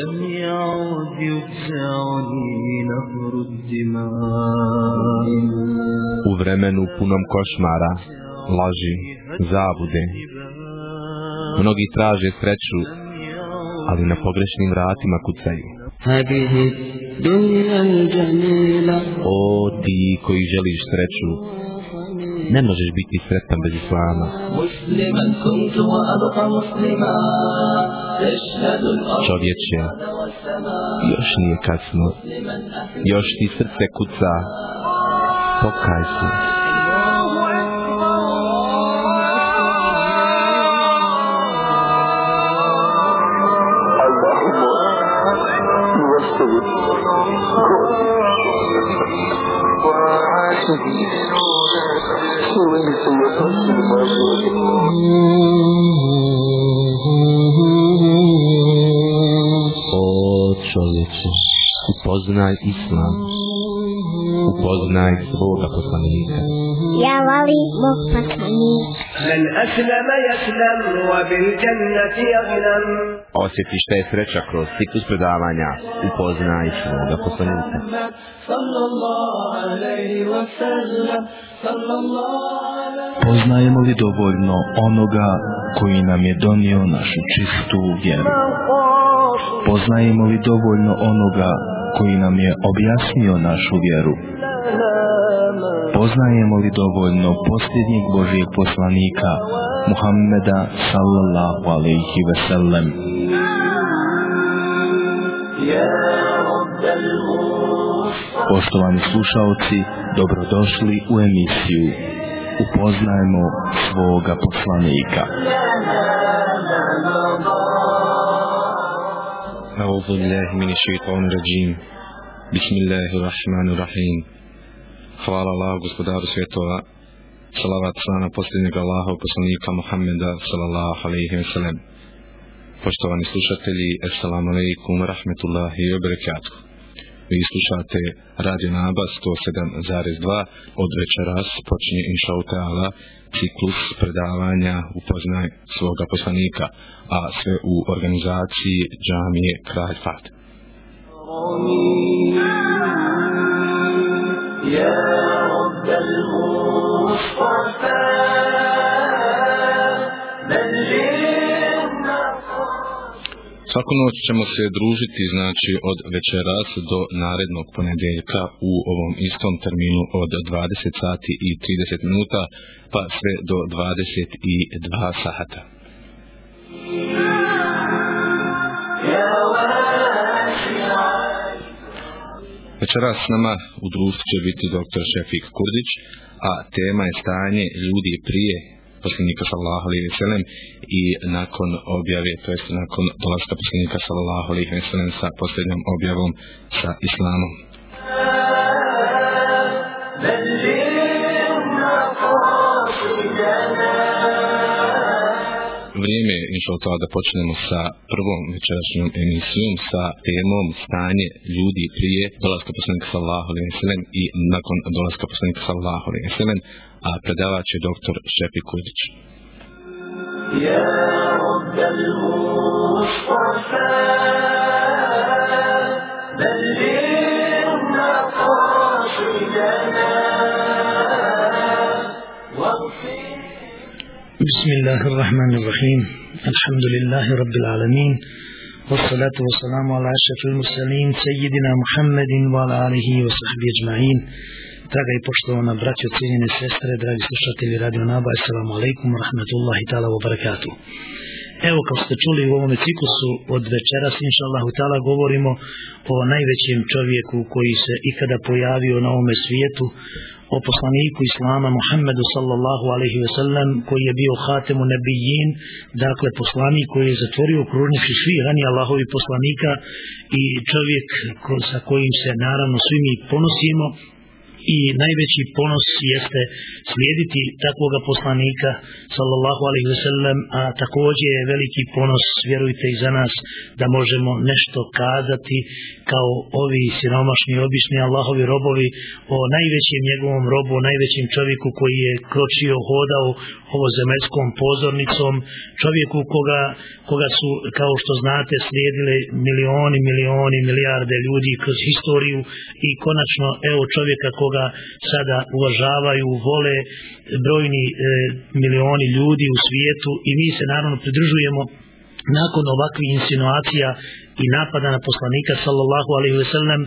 لم يعد يفزعني نهر الدماء U vremenu punom košmara, laži, zabude, mnogi traže sreću, ali na pogrešnim vratima kucaju. هذه الدنيا الجميلة O ti koji želiš sreću, ne možeš biti sretan bez islama. Čovječe, još nije kasno, još ti srce kuca, pokaj se. upoznaj islam. Upoznaj svoga poslanika. Ja vali Bog poslanika. Men aslama jaslam, wa bil jannati jaslam. Osjeti šta je sreća kroz ciklus predavanja. Upoznaj svoga poslanika. Poznajemo li dovoljno onoga koji nam je donio našu čistu vjeru? Poznajemo li dovoljno onoga koji nam je objasnio našu vjeru? Poznajemo li dovoljno posljednjeg Božijeg poslanika Muhammeda sallallahu alaihi ve sellem? Poštovani slušaoci, dobrodošli u emisiju Upoznajemo svoga poslanika. أعوذ بالله من الشيطان الرجيم بسم الله الرحمن الرحيم Hvala Allah, gospodaru svjetova, salavat sana posljednjeg Allahov poslanika Muhammeda, sallallahu alaihi wa sallam. Poštovani slušatelji, assalamu alaikum, rahmetullahi wa barakatuh. Vi slušate Radio Naba 107.2 od večeras počinje inša ta'ala ciklus predavanja upoznaj svoga poslanika, a sve u organizaciji džamije Kralj Fat. يا رب المصطفى Svaku noć ćemo se družiti znači od večeras do narednog ponedjeljka u ovom istom terminu od 20 sati i 30 minuta pa sve do 22 sata. Večeras s nama u društvu će biti dr. Šefik Kurdić, a tema je stanje ljudi prije poslanika sallallahu alejhi ve sellem i nakon objave, to jest nakon dolaska poslanika sallallahu alejhi ve sellem sa posljednjom objavom sa islamom. vrijeme inšao to da počnemo sa prvom večerašnjom emisijom sa temom stanje ljudi prije dolaska poslanika sallahu alaihi sallam i nakon dolaska poslanika sallahu alaihi sallam a predavač je doktor Šepi Kujić. Ja Rabbel Mustafa بسم الله الرحمن الرحيم الحمد لله رب العالمين والصلاة والسلام على أشرف المرسلين سيدنا محمد وعلى آله وصحبه أجمعين Draga i poštovana braćo, cijenjene sestre, dragi slušatelji Radio Naba, assalamu alaikum, rahmetullahi ta'ala wa barakatuh. Evo kao ste čuli u ovome ciklusu od večeras, inša Allahu ta'ala, govorimo o najvećem čovjeku koji se ikada pojavio na ovome svijetu, o poslaniku Islama Muhammedu sallallahu alaihi ve sellem koji je bio hatemu nebijin, dakle poslanik koji je zatvorio kružnicu svih rani Allahovi poslanika i čovjek ko, sa kojim se naravno svi mi ponosimo i najveći ponos jeste slijediti takvoga poslanika sallallahu alaihi ve sellem a također je veliki ponos vjerujte i za nas da možemo nešto kazati kao ovi siromašni obični Allahovi robovi o najvećem njegovom robu najvećem čovjeku koji je kročio hodao ovozemaljskom pozornicom čovjeku koga, koga su kao što znate slijedile milioni milioni milijarde ljudi kroz historiju i konačno evo čovjeka koga sada uvažavaju, vole brojni e, milioni ljudi u svijetu i mi se naravno pridržujemo nakon ovakvih insinuacija i napada na poslanika sallallahu alaihi ve sellem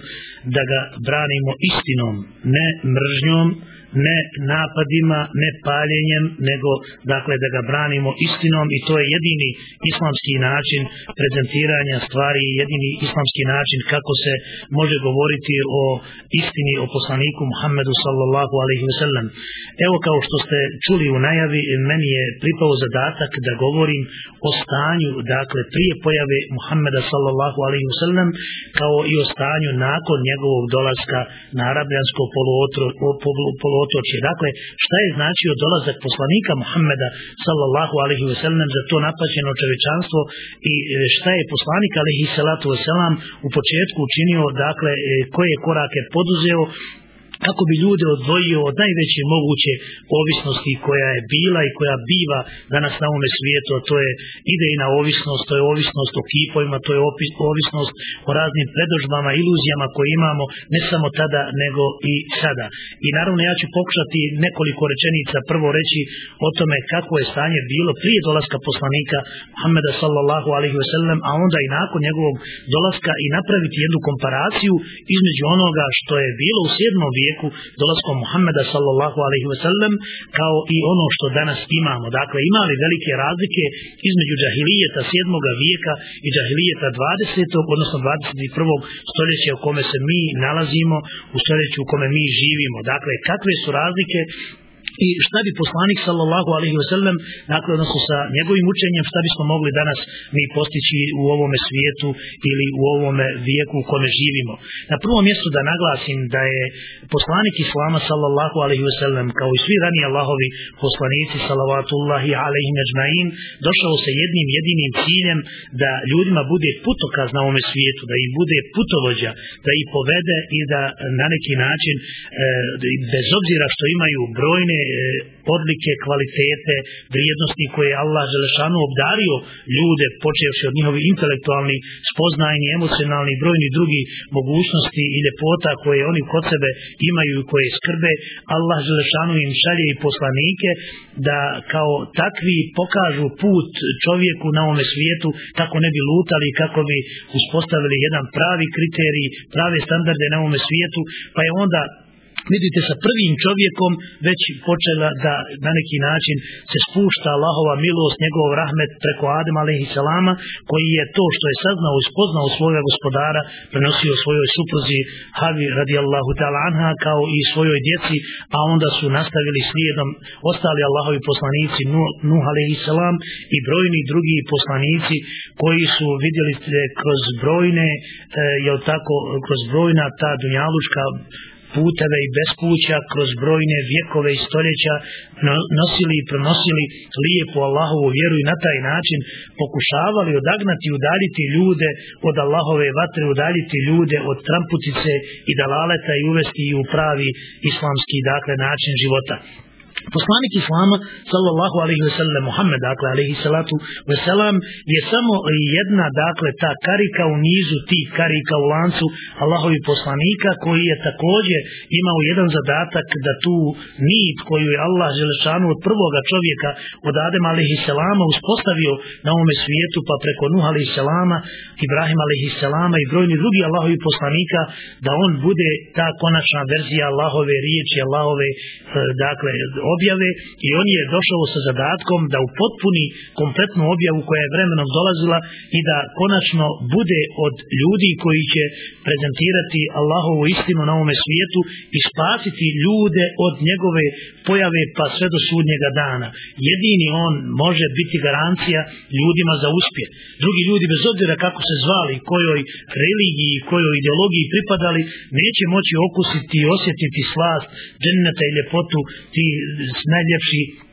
da ga branimo istinom, ne mržnjom, ne napadima, ne paljenjem, nego dakle da ga branimo istinom i to je jedini islamski način prezentiranja stvari, jedini islamski način kako se može govoriti o istini o poslaniku Muhammedu sallallahu alaihi ve sellem. Evo kao što ste čuli u najavi, meni je pripao zadatak da govorim o stanju, dakle prije pojave Muhammeda sallallahu alaihi ve sellem, kao i o stanju nakon njegovog dolaska na arabljansko poluotro, otočje. Dakle, šta je značio dolazak poslanika Muhammeda sallallahu alaihi wasallam za to napaćeno čovečanstvo i e, šta je poslanik alaihi salatu wasallam u početku učinio, dakle, e, koje korake poduzeo kako bi ljude odvojio od najveće moguće ovisnosti koja je bila i koja biva danas na ovome svijetu, a to je idejna ovisnost, to je ovisnost o kipovima, to je ovisnost o raznim predožbama, iluzijama koje imamo ne samo tada, nego i sada. I naravno ja ću pokušati nekoliko rečenica prvo reći o tome kako je stanje bilo prije dolaska poslanika Muhammeda sallallahu alaihi ve sellem, a onda i nakon njegovog dolaska i napraviti jednu komparaciju između onoga što je bilo u 7. vijeku vijeku dolaskom Muhammeda sallallahu alaihi ve sellem kao i ono što danas imamo. Dakle, imali velike razlike između džahilijeta 7. vijeka i džahilijeta 20. odnosno 21. stoljeća u kome se mi nalazimo, u stoljeću u kome mi živimo. Dakle, kakve su razlike i šta bi poslanik sallallahu alaihi wasallam dakle odnosno sa njegovim učenjem šta bismo mogli danas mi postići u ovome svijetu ili u ovome vijeku u kome živimo? Na prvom mjestu da naglasim da je poslanik islama sallallahu alaihi wasallam kao i svi rani Allahovi poslanici salavatullahi alaihi međmain došao sa jednim jedinim ciljem da ljudima bude putokaz na ovome svijetu da im bude putovođa da ih povede i da na neki način e, bez obzira što imaju brojne odlike, kvalitete, vrijednosti koje je Allah Želešanu obdario ljude, počevši od njihovi intelektualni, spoznajni, emocionalni, brojni drugi mogućnosti i ljepota koje oni kod sebe imaju i koje skrbe, Allah Želešanu im šalje i poslanike da kao takvi pokažu put čovjeku na ovome svijetu kako ne bi lutali, kako bi uspostavili jedan pravi kriterij, prave standarde na ovome svijetu, pa je onda vidite sa prvim čovjekom već počela da na neki način se spušta Allahova milost, njegov rahmet preko Adem alaihissalama, koji je to što je saznao i spoznao svoga gospodara, prenosio svojoj supruzi Havi radijallahu ta'ala anha, kao i svojoj djeci, a onda su nastavili slijedom ostali Allahovi poslanici Nuh alaihissalam i brojni drugi poslanici koji su vidjeli kroz brojne, e, jel tako, kroz brojna ta dunjaluška puteve i bespuća kroz brojne vjekove i stoljeća nosili i pronosili lijepu Allahovu vjeru i na taj način pokušavali odagnati i udaljiti ljude od Allahove vatre, udaljiti ljude od tramputice i dalaleta i uvesti u pravi islamski dakle način života. Poslanik Islama, sallallahu alaihi ve sellem, Muhammed, dakle, alaihi salatu ve selam, je samo jedna, dakle, ta karika u nizu tih karika u lancu Allahovi poslanika, koji je također imao jedan zadatak da tu nit koju je Allah želešanu od prvoga čovjeka, od Adem alaihi salama, uspostavio na ovome svijetu, pa preko Nuh alaihi salama, Ibrahim alaihi salama i brojni drugi Allahovi poslanika, da on bude ta konačna verzija Allahove riječi, Allahove, eh, dakle, objave i on je došao sa zadatkom da upotpuni kompletnu objavu koja je vremenom dolazila i da konačno bude od ljudi koji će prezentirati Allahovu istinu na ovome svijetu i spasiti ljude od njegove pojave pa sve do sudnjega dana. Jedini on može biti garancija ljudima za uspjeh. Drugi ljudi bez obzira kako se zvali, kojoj religiji, kojoj ideologiji pripadali, neće moći okusiti i osjetiti slast dženneta i ljepotu ti с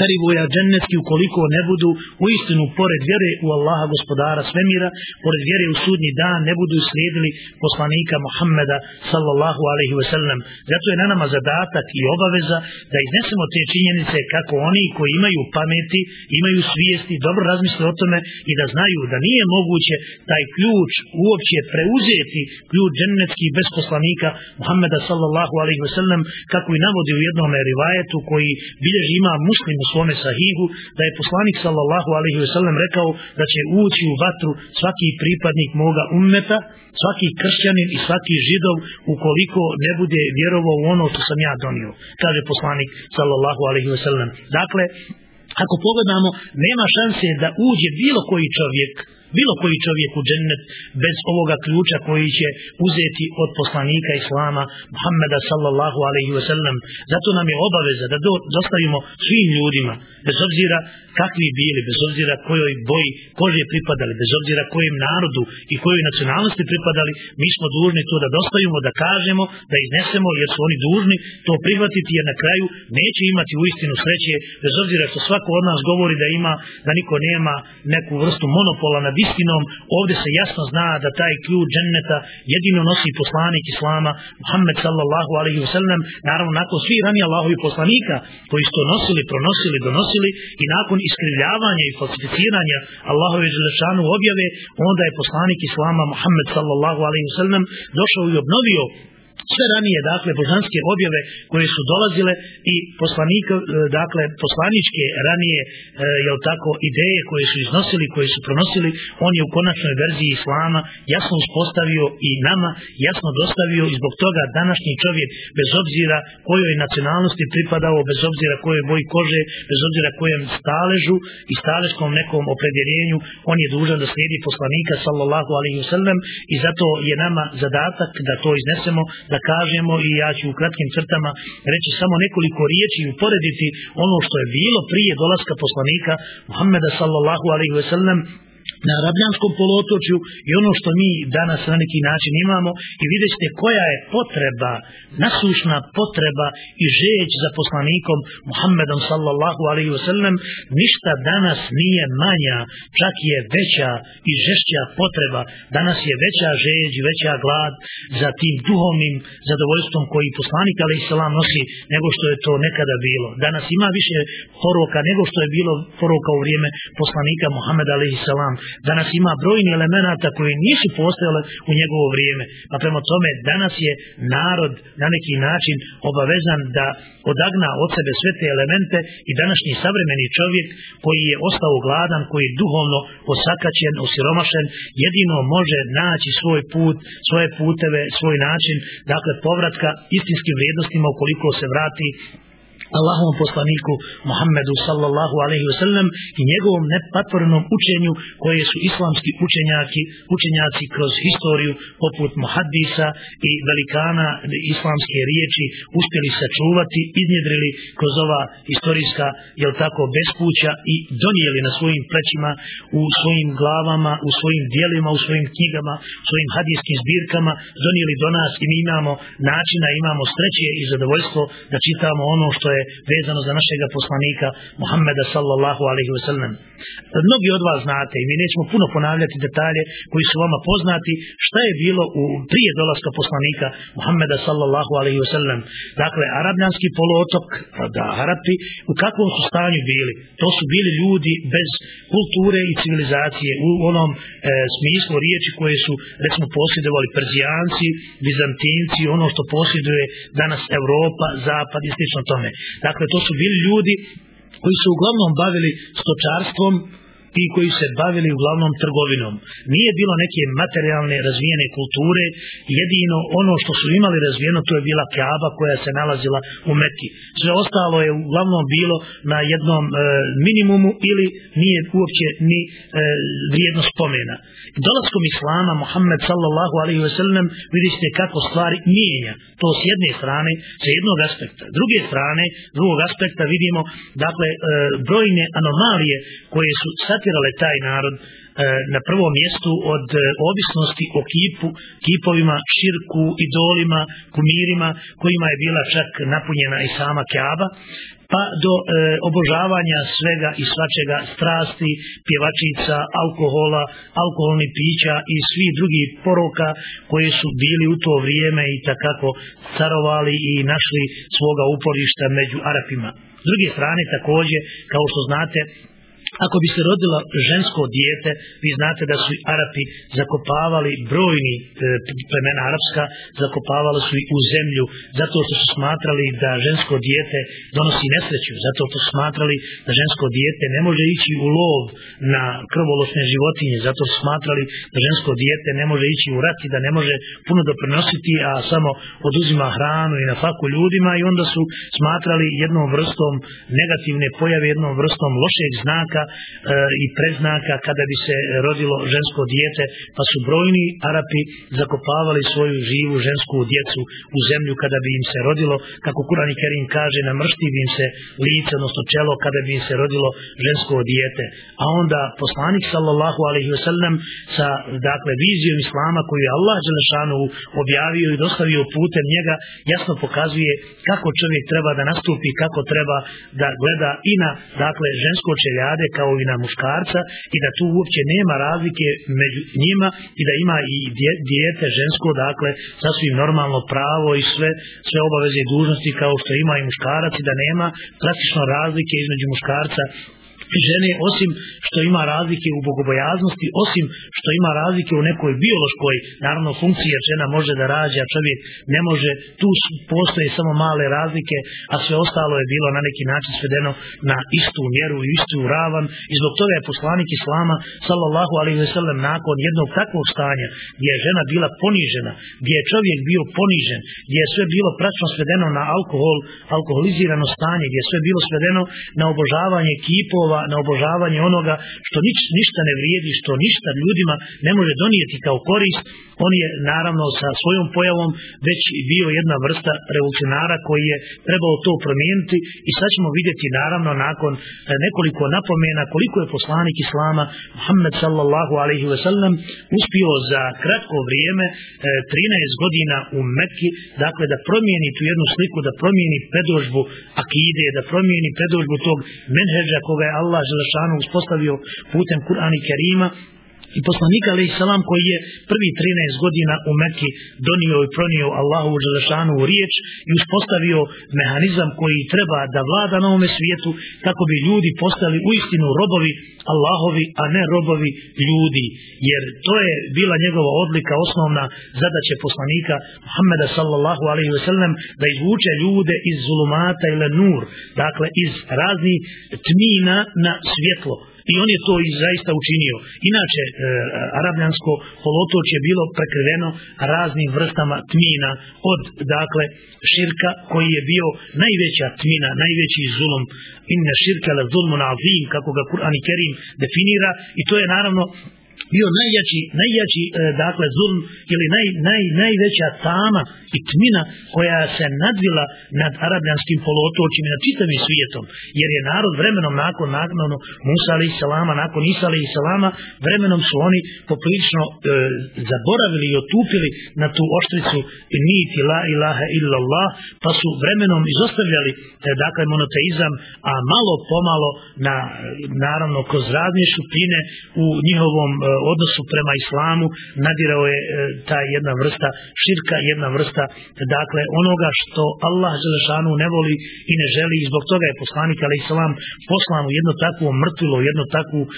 perivoja džennetski ukoliko ne budu u istinu pored vjere u Allaha gospodara svemira, pored vjere u sudnji dan ne budu slijedili poslanika Muhammeda sallallahu alaihi ve sellem. Zato je na nama zadatak i obaveza da iznesemo te činjenice kako oni koji imaju pameti, imaju svijesti, dobro razmisle o tome i da znaju da nije moguće taj ključ uopće preuzeti ključ džennetski bez poslanika Muhammeda sallallahu alaihi ve sellem kako i navodi u jednom rivajetu koji bilježi ima muslim u svome sahihu da je poslanik sallallahu alaihi ve sellem rekao da će ući u vatru svaki pripadnik moga ummeta, svaki kršćanin i svaki židov ukoliko ne bude vjerovao u ono što sam ja donio, kaže poslanik sallallahu alaihi ve sellem. Dakle, ako pogledamo, nema šanse da uđe bilo koji čovjek bilo koji čovjek u džennet bez ovoga ključa koji će uzeti od poslanika Islama Muhammeda sallallahu alaihi wasallam. Zato nam je obaveza da do, dostavimo svim ljudima, bez obzira kakvi bili, bez obzira kojoj boji kože pripadali, bez obzira kojem narodu i kojoj nacionalnosti pripadali, mi smo dužni to da dostavimo, da kažemo, da iznesemo, jer su oni dužni to prihvatiti, jer na kraju neće imati u istinu sreće, bez obzira što svako od nas govori da ima, da niko nema neku vrstu monopola nad istinom, ovdje se jasno zna da taj ključ dženneta jedino nosi poslanik Islama, Muhammed sallallahu alaihi wa sallam, naravno nakon svi rani Allahovi poslanika koji su to nosili, pronosili, donosili i nakon iskrivljavanja i falsificiranja Allahove želešanu objave, onda je poslanik Islama Muhammed sallallahu alaihi wa sallam došao i obnovio sve ranije dakle božanske objave koje su dolazile i poslanika, e, dakle poslaničke ranije e, jel tako ideje koje su iznosili koje su pronosili on je u konačnoj verziji islama jasno uspostavio i nama jasno dostavio i zbog toga današnji čovjek bez obzira kojoj nacionalnosti pripadao bez obzira kojoj boji kože bez obzira kojem staležu i staleškom nekom opredjeljenju on je dužan da slijedi poslanika sallallahu alaihi wasallam i zato je nama zadatak da to iznesemo da kažemo i ja ću u kratkim crtama reći samo nekoliko riječi i uporediti ono što je bilo prije dolaska poslanika Muhammeda sallallahu alaihi ve sellem na Arabljanskom polotočju i ono što mi danas na neki način imamo i vidjet ćete koja je potreba, nasušna potreba i žeć za poslanikom Muhammedom sallallahu alaihi wasallam. Ništa danas nije manja, čak je veća i žešća potreba, danas je veća žeć i veća glad za tim duhovnim zadovoljstvom koji poslanik alaihi salam nosi nego što je to nekada bilo. Danas ima više poroka nego što je bilo poroka u vrijeme poslanika Muhammeda alaihi salam danas ima brojni elemenata koji nisu postojale u njegovo vrijeme. Pa prema tome, danas je narod na neki način obavezan da odagna od sebe sve te elemente i današnji savremeni čovjek koji je ostao gladan, koji je duhovno osakaćen, osiromašen, jedino može naći svoj put, svoje puteve, svoj način, dakle povratka istinskim vrijednostima ukoliko se vrati Allahovom poslaniku Muhammedu sallallahu alaihi wasallam i njegovom nepatvornom učenju koje su islamski učenjaki, učenjaci kroz historiju poput Muhaddisa i velikana islamske riječi uspjeli sačuvati, iznjedrili kroz ova historijska, jel tako, bespuća i donijeli na svojim plećima, u svojim glavama, u svojim dijelima, u svojim knjigama, u svojim hadijskim zbirkama, donijeli do nas i mi imamo načina, imamo sreće i zadovoljstvo da čitamo ono što je vezano za našeg poslanika Muhammeda sallallahu alaihi wa sallam. Mnogi od vas znate i mi nećemo puno ponavljati detalje koji su vama poznati šta je bilo u prije dolaska poslanika Muhammeda sallallahu alaihi wa sallam. Dakle, arabljanski poluotok, da Arapi, u kakvom su stanju bili? To su bili ljudi bez kulture i civilizacije u onom e, smislu riječi koje su, recimo, posjedovali Perzijanci, Bizantinci, ono što posjeduje danas Evropa, Zapad i slično tome. Dakle, to su bili ljudi koji su uglavnom bavili stočarstvom i koji se bavili uglavnom trgovinom. Nije bilo neke materijalne razvijene kulture, jedino ono što su imali razvijeno to je bila Kaaba koja se nalazila u Mekki. Sve ostalo je uglavnom bilo na jednom e, minimumu ili nije uopće ni e, vrijedno spomena. Dolaskom Islama Muhammed sallallahu alaihi ve sellem vidite kako stvari mijenja. To s jedne strane, sa jednog aspekta. Druge strane, drugog aspekta vidimo dakle e, brojne anomalije koje su satirale taj narod e, na prvom mjestu od e, ovisnosti o kipu, kipovima, širku, idolima, kumirima, kojima je bila čak napunjena i sama Kaaba, pa do e, obožavanja svega i svačega strasti, pjevačica, alkohola, alkoholnih pića i svi drugi poroka koji su bili u to vrijeme i takako carovali i našli svoga uporišta među Arapima. S druge strane također, kao što znate, Ako bi se rodilo žensko dijete, vi znate da su Arapi zakopavali brojni e, plemena arapska, zakopavali su i u zemlju, zato što su smatrali da žensko dijete donosi nesreću, zato što su smatrali da žensko dijete ne može ići u lov na krvolosne životinje, zato su smatrali da žensko dijete ne može ići u rat i da ne može puno doprinositi, a samo oduzima hranu i na faku ljudima i onda su smatrali jednom vrstom negativne pojave, jednom vrstom lošeg znaka E, i predznaka kada bi se rodilo žensko dijete, pa su brojni Arapi zakopavali svoju živu žensku djecu u zemlju kada bi im se rodilo, kako Kurani Kerim kaže, namršti bi im se lice, odnosno čelo, kada bi im se rodilo žensko dijete. A onda poslanik sallallahu alaihi wasallam sa dakle vizijom Islama koju je Allah Đelešanu objavio i dostavio putem njega, jasno pokazuje kako čovjek treba da nastupi, kako treba da gleda i na dakle žensko čeljade kao i na muškarca i da tu uopće nema razlike među njima i da ima i dijete žensko, dakle sasvim normalno pravo i sve sve obaveze i dužnosti kao što ima i muškarac i da nema klasično razlike između muškarca žene osim što ima razlike u bogobojaznosti, osim što ima razlike u nekoj biološkoj naravno funkciji jer žena može da rađa, čovjek ne može, tu postoje samo male razlike, a sve ostalo je bilo na neki način svedeno na istu mjeru i istu ravan. I zbog toga je poslanik Islama sallallahu alaihi ve sellem nakon jednog takvog stanja gdje je žena bila ponižena, gdje je čovjek bio ponižen, gdje je sve bilo pračno svedeno na alkohol, alkoholizirano stanje, gdje je sve bilo svedeno na obožavanje kipova na obožavanje onoga što nič, ništa ne vrijedi, što ništa ljudima ne može donijeti kao korist, on je naravno sa svojom pojavom već bio jedna vrsta revolucionara koji je trebao to promijeniti i sad ćemo vidjeti naravno nakon e, nekoliko napomena koliko je poslanik Islama Muhammed sallallahu alaihi ve sellem uspio za kratko vrijeme e, 13 godina u Mekki dakle da promijeni tu jednu sliku da promijeni predožbu akide da promijeni predožbu tog menheđa koga je Allah Allah Želešanu uspostavio putem Kur'ana i Kerima i poslanika alaih salam koji je prvi 13 godina u Mekki donio i pronio Allahu Želešanu u riječ i uspostavio mehanizam koji treba da vlada na ovome svijetu kako bi ljudi postali u istinu robovi Allahovi, a ne robovi ljudi. Jer to je bila njegova odlika, osnovna zadaća poslanika Muhammeda sallallahu alaihi ve sellem da izvuče ljude iz zulumata ili nur, dakle iz raznih tmina na svjetlo. I on je to i zaista učinio. Inače, e, arabljansko polotoč je bilo prekriveno raznim vrstama tmina od, dakle, širka koji je bio najveća tmina, najveći zulum. Inne širka le zulmu na azim, kako ga Kur'an i Kerim definira. I to je naravno bio najjači, najjači e, dakle zulm ili naj, naj, najveća tama i tmina koja se nadvila nad arabljanskim poluotočima nad čitavim svijetom. Jer je narod vremenom nakon nakon Musa alaih salama nakon Isa alaih salama vremenom su oni poprilično e, zaboravili i otupili na tu oštricu niti la ilaha illallah pa su vremenom izostavljali e, dakle monoteizam a malo pomalo na naravno kroz razne šupine u njihovom e, odnosu prema islamu nadirao je e, ta jedna vrsta širka, jedna vrsta dakle onoga što Allah Želešanu ne voli i ne želi. I zbog toga je poslanik ali islam poslan u jedno takvo mrtvilo, jedno takvu e,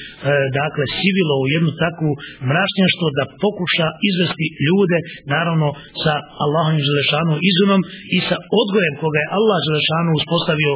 dakle sivilo, u jednu takvu mrašnjaštvo da pokuša izvesti ljude naravno sa Allahom Želešanu izunom i sa odgojem koga je Allah Želešanu uspostavio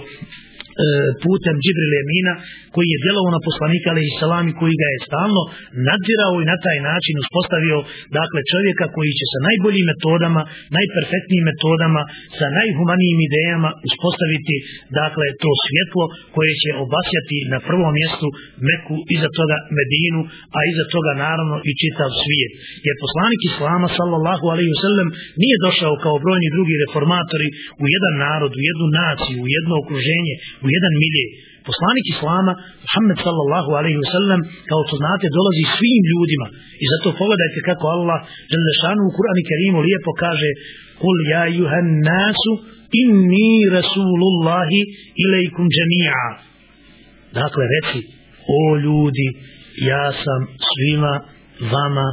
E, putem Džibril Emina koji je djelovao na poslanika ali i salam i koji ga je stalno nadzirao i na taj način uspostavio dakle čovjeka koji će sa najboljim metodama, najperfektnijim metodama, sa najhumanijim idejama uspostaviti dakle to svjetlo koje će obasjati na prvom mjestu Meku, iza toga Medinu, a iza toga naravno i čitav svijet. Jer poslanik Islama sallallahu alaihi wasallam nije došao kao brojni drugi reformatori u jedan narod, u jednu naciju, u jedno okruženje, u jedan milje. Poslanik Islama, Muhammed sallallahu alaihi wa sallam, kao to znate, dolazi svim ljudima. I zato pogledajte kako Allah, Želešanu u Kur'an i Kerimu lijepo kaže Kul ja juhan nasu inni rasulullahi ilaikum džemija. Dakle, reci, o ljudi, ja sam svima vama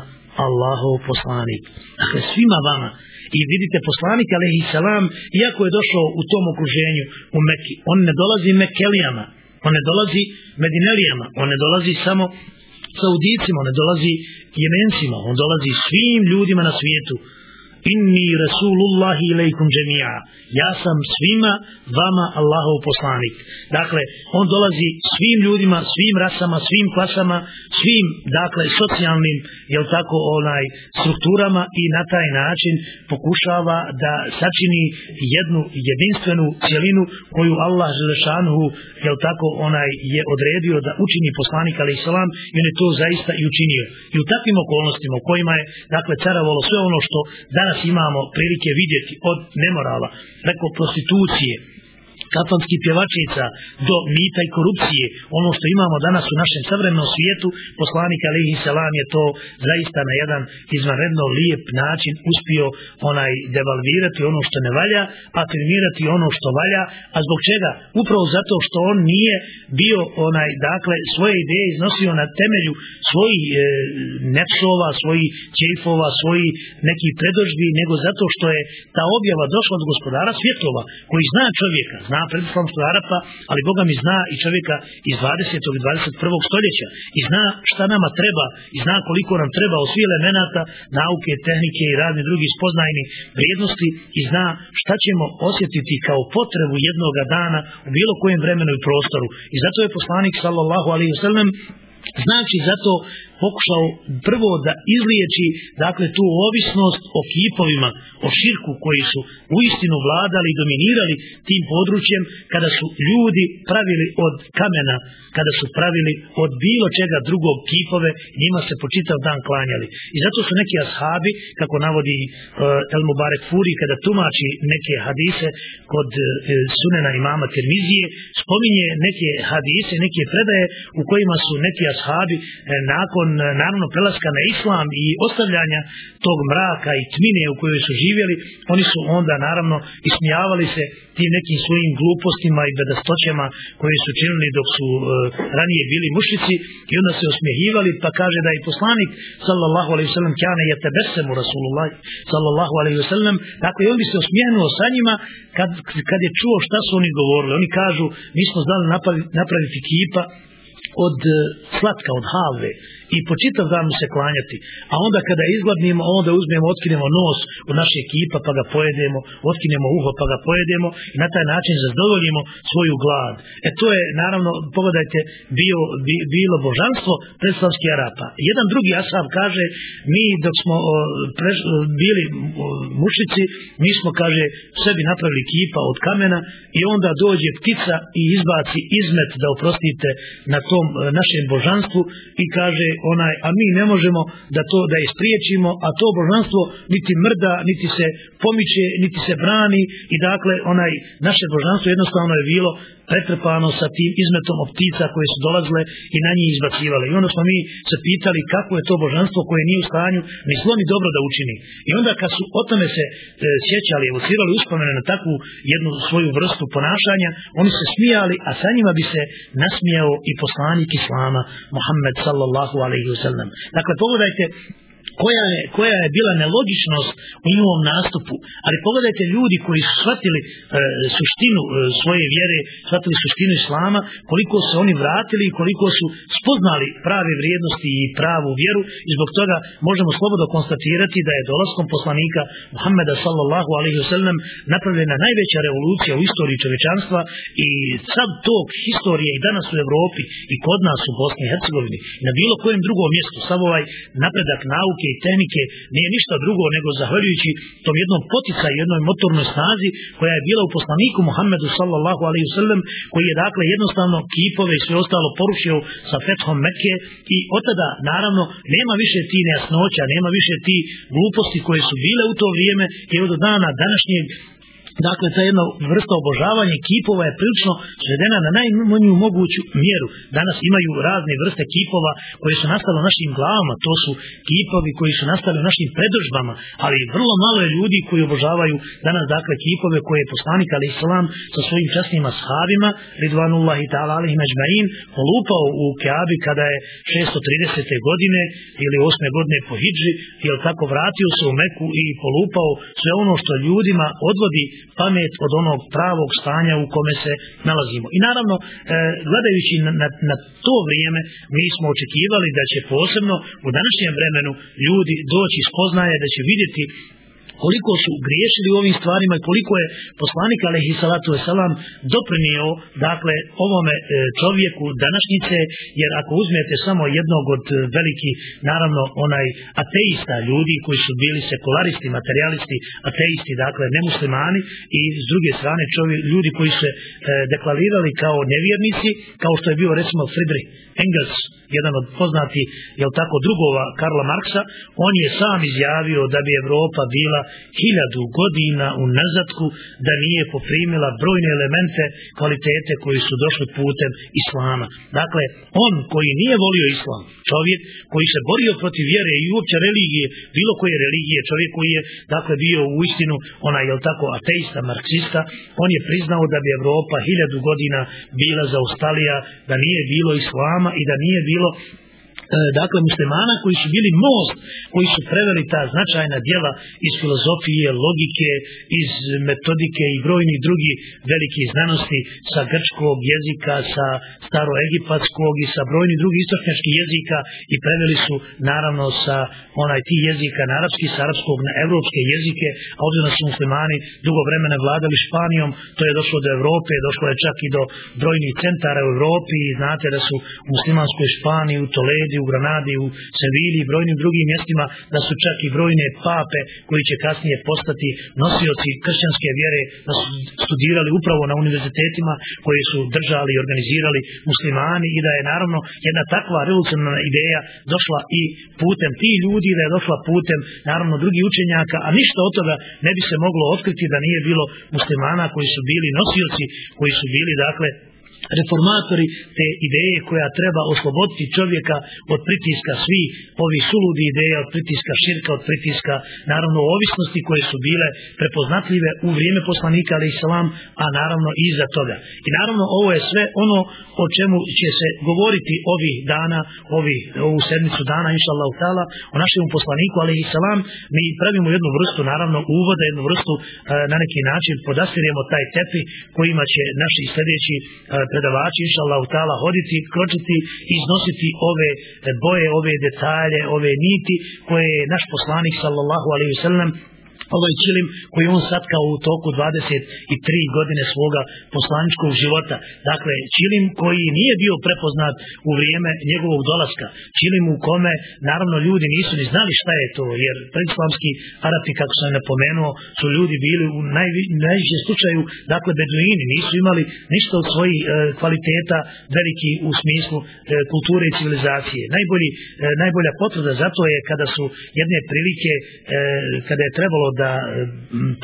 Allahov poslanik. Dakle, svima vama. I vidite poslanik alaihi salam, iako je došao u tom okruženju u Mekki, on ne dolazi Mekelijama, on ne dolazi Medinelijama, on ne dolazi samo Saudicima, on ne dolazi Jemencima, on dolazi svim ljudima na svijetu. Inni Rasulullahi ilaikum džemija. Ja sam svima vama Allahov poslanik. Dakle, on dolazi svim ljudima, svim rasama, svim klasama, svim, dakle, socijalnim, jel tako, onaj, strukturama i na taj način pokušava da sačini jednu jedinstvenu cijelinu koju Allah Želešanuhu, jel tako, onaj, je odredio da učini poslanik, ali salam, i on je to zaista i učinio. I u takvim okolnostima u kojima je, dakle, caravalo sve ono što danas imamo prilike vidjeti od nemorala, preko prostitucije, kafanskih pjevačica do mita i korupcije, ono što imamo danas u našem savremenom svijetu, poslanik Alihi Salam je to zaista na jedan izvanredno lijep način uspio onaj devalvirati ono što ne valja, afirmirati ono što valja, a zbog čega? Upravo zato što on nije bio onaj, dakle, svoje ideje iznosio na temelju svojih e, nefsova, svojih čeifova, svojih nekih predožbi, nego zato što je ta objava došla od gospodara svjetova, koji zna čovjeka, zna zna predislamskog Arapa, ali Boga mi zna i čovjeka iz 20. i 21. stoljeća i zna šta nama treba i zna koliko nam treba od svih elemenata nauke, tehnike i radne drugi spoznajni vrijednosti i zna šta ćemo osjetiti kao potrebu jednog dana u bilo kojem vremenu i prostoru. I zato je poslanik sallallahu alaihi wa sallam Znači, zato pokušao prvo da izliječi dakle tu ovisnost o kipovima, o širku koji su u istinu vladali i dominirali tim područjem kada su ljudi pravili od kamena, kada su pravili od bilo čega drugog kipove, njima se počitav dan klanjali. I zato su neki ashabi, kako navodi uh, El Mubarek Furi, kada tumači neke hadise kod uh, sunena imama Tirmizije, spominje neke hadise, neke predaje u kojima su neki ashabi uh, nakon nakon eh, naravno prelaska na islam i ostavljanja tog mraka i tmine u kojoj su živjeli, oni su onda naravno ismijavali se tim nekim svojim glupostima i bedastoćama koje su činili dok su e, ranije bili mušici i onda se osmijehivali pa kaže da je poslanik sallallahu alaihi sallam kjane je tebesemu rasulullah sallallahu alaihi sallam tako i on bi se osmijenuo sa njima kad, kad je čuo šta su oni govorili. Oni kažu mi smo znali napraviti, kipa od eh, slatka, od halve i po čitav dan mu se klanjati. A onda kada izgladnimo, onda uzmemo, otkinemo nos u naše ekipa pa ga pojedemo, otkinemo uho pa ga pojedemo i na taj način zadovoljimo svoju glad. E to je, naravno, pogledajte, bio, bi, bilo božanstvo predslavski Arapa. Jedan drugi asab kaže, mi dok smo o, preš, bili o, mušici, mi smo, kaže, sebi napravili kipa od kamena i onda dođe ptica i izbaci izmet da oprostite na tom e, našem božanstvu i kaže onaj a mi ne možemo da to da ispriječimo a to božanstvo niti mrda niti se pomiče niti se brani. I dakle onaj naše božanstvo jednostavno je bilo pretrpano sa tim izmetom optica koje su dolazile i na njih izbacivale. I onda smo mi se pitali kako je to božanstvo koje nije u stanju ni zlo ni dobro da učini. I onda kad su o tome se e, sjećali, evocirali uspomene na takvu jednu svoju vrstu ponašanja, oni se smijali, a sa njima bi se nasmijao i poslanik Islama, Muhammed sallallahu alaihi wa sallam. Dakle, pogledajte koja je, koja je bila nelogičnost u njihovom nastupu. Ali pogledajte ljudi koji su shvatili e, suštinu e, svoje vjere, shvatili suštinu islama, koliko se oni vratili i koliko su spoznali prave vrijednosti i pravu vjeru i zbog toga možemo slobodno konstatirati da je dolaskom poslanika Muhammeda sallallahu alaihi wasallam napravljena najveća revolucija u istoriji čovečanstva i sad tog historije i danas u Evropi i kod nas u Bosni i Hercegovini na bilo kojem drugom mjestu sav ovaj napredak nauke i tehnike nije ništa drugo nego zahvaljujući tom jednom poticaju, jednoj motornoj snazi koja je bila u poslaniku Muhammedu sallallahu alaihi wasallam koji je dakle jednostavno kipove i sve ostalo porušio sa fethom Mekke i od tada naravno nema više ti nejasnoća, nema više ti gluposti koje su bile u to vrijeme i od dana današnjeg Dakle, ta jedna vrsta obožavanja kipova je prilično svedena na najmanju moguću mjeru. Danas imaju razne vrste kipova koje su nastale u našim glavama. To su kipovi koji su nastali u našim predržbama. Ali vrlo malo je ljudi koji obožavaju danas dakle kipove koje je poslanik ali islam sa svojim časnim ashabima Ridvanullahi ta'ala alih međmain polupao u Keabi kada je 630. godine ili 8. godine po Hidži jer tako vratio se u Meku i polupao sve ono što ljudima odvodi pamet od onog pravog stanja u kome se nalazimo. I naravno, e, gledajući na, na, na to vrijeme, mi smo očekivali da će posebno u današnjem vremenu ljudi doći spoznaje, da će vidjeti koliko su griješili u ovim stvarima i koliko je poslanik alejhi salatu selam doprinio dakle ovome e, čovjeku današnjice jer ako uzmete samo jednog od e, veliki naravno onaj ateista ljudi koji su bili sekularisti materialisti ateisti dakle nemuslimani i s druge strane čovjek ljudi koji se e, deklarirali kao nevjernici kao što je bio recimo Friedrich Engels jedan od poznati jel tako drugova Karla Marksa on je sam izjavio da bi Evropa bila hiljadu godina u nazadku da nije poprimila brojne elemente kvalitete koji su došli putem Islama. Dakle, on koji nije volio Islam, čovjek koji se borio protiv vjere i uopće religije, bilo koje religije, čovjek koji je dakle bio u istinu onaj, jel tako, ateista, marksista, on je priznao da bi Evropa hiljadu godina bila zaustalija, da nije bilo Islama i da nije bilo E, E, dakle muslimana koji su bili most koji su preveli ta značajna dijela iz filozofije, logike, iz metodike i brojni drugi veliki znanosti sa grčkog jezika, sa staroegipatskog i sa brojni drugi istočnjačkih jezika i preveli su naravno sa onaj ti jezika na arapski, sa arapskog na evropske jezike, a ovdje su muslimani dugo vremena vladali Španijom, to je došlo do Evrope, došlo je čak i do brojnih centara u Evropi. I znate da su u muslimanskoj Španiji, u Toledi, u Granadi, u Sevili i brojnim drugim mjestima, da su čak i brojne pape koji će kasnije postati nosioci kršćanske vjere, da su studirali upravo na univerzitetima koji su držali i organizirali muslimani i da je naravno jedna takva revolucionarna ideja došla i putem ti ljudi, da je došla putem naravno drugih učenjaka, a ništa od toga ne bi se moglo otkriti da nije bilo muslimana koji su bili nosioci, koji su bili dakle reformatori te ideje koja treba osloboditi čovjeka od pritiska svi ovi suludi ideja, od pritiska širka, od pritiska naravno ovisnosti koje su bile prepoznatljive u vrijeme poslanika ali islam, a naravno i iza toga. I naravno ovo je sve ono o čemu će se govoriti ovih dana, ovih, ovu sedmicu dana, inša Allah, o našem poslaniku ali islam, mi pravimo jednu vrstu, naravno uvoda, jednu vrstu e, na neki način podastiremo taj tepi kojima će naši sljedeći e, predavači inša Allah utala hoditi, kročiti i iznositi ove boje, ove detalje, ove niti koje je naš poslanik sallallahu alaihi sallam ovaj čilim koji on satkao u toku 23 godine svoga poslaničkog života. Dakle, čilim koji nije bio prepoznat u vrijeme njegovog dolaska. Čilim u kome, naravno, ljudi nisu ni znali šta je to, jer predslavski Arapi, kako sam napomenuo, su ljudi bili u naj, najviše slučaju, dakle, beduini, nisu imali ništa od svojih e, kvaliteta veliki u smislu e, kulture i civilizacije. Najbolji, e, najbolja potvrda za to je kada su jedne prilike, e, kada je trebalo da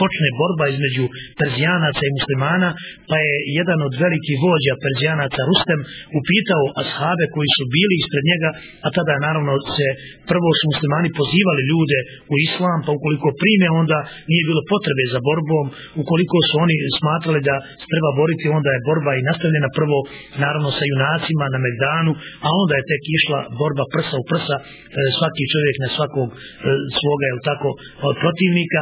počne borba između Perzijanaca i muslimana, pa je jedan od velikih vođa Perzijanaca Rustem upitao ashabe koji su bili ispred njega, a tada je naravno se prvo su muslimani pozivali ljude u islam, pa ukoliko prime onda nije bilo potrebe za borbom, ukoliko su oni smatrali da treba boriti, onda je borba i nastavljena prvo naravno sa junacima na Megdanu, a onda je tek išla borba prsa u prsa, e, svaki čovjek na svakog e, svoga, je tako, protivnika,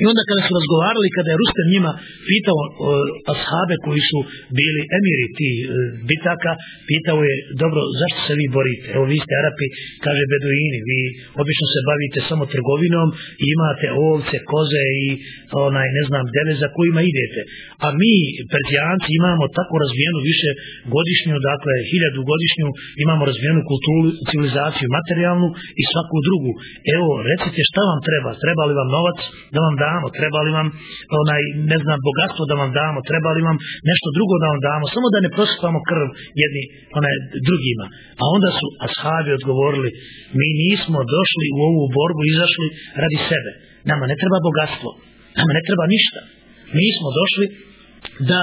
I onda kada su razgovarali, kada je Rustem njima pitao uh, ashabe koji su bili emiri ti e, bitaka, pitao je, dobro, zašto se vi borite? Evo vi ste Arapi, kaže Beduini, vi obično se bavite samo trgovinom i imate ovce, koze i onaj, ne znam, dele za kojima idete. A mi, Perzijanci, imamo tako razvijenu više godišnju, dakle, hiljadu godišnju, imamo razvijenu kulturu, civilizaciju materijalnu i svaku drugu. Evo, recite šta vam treba? Treba li vam novac da vam damo, treba li vam onaj, ne znam, bogatstvo da vam damo, treba li vam nešto drugo da vam damo, samo da ne prosipamo krv jedni onaj, drugima. A onda su ashabi odgovorili, mi nismo došli u ovu borbu, izašli radi sebe. Nama ne treba bogatstvo, nama ne treba ništa. Mi smo došli da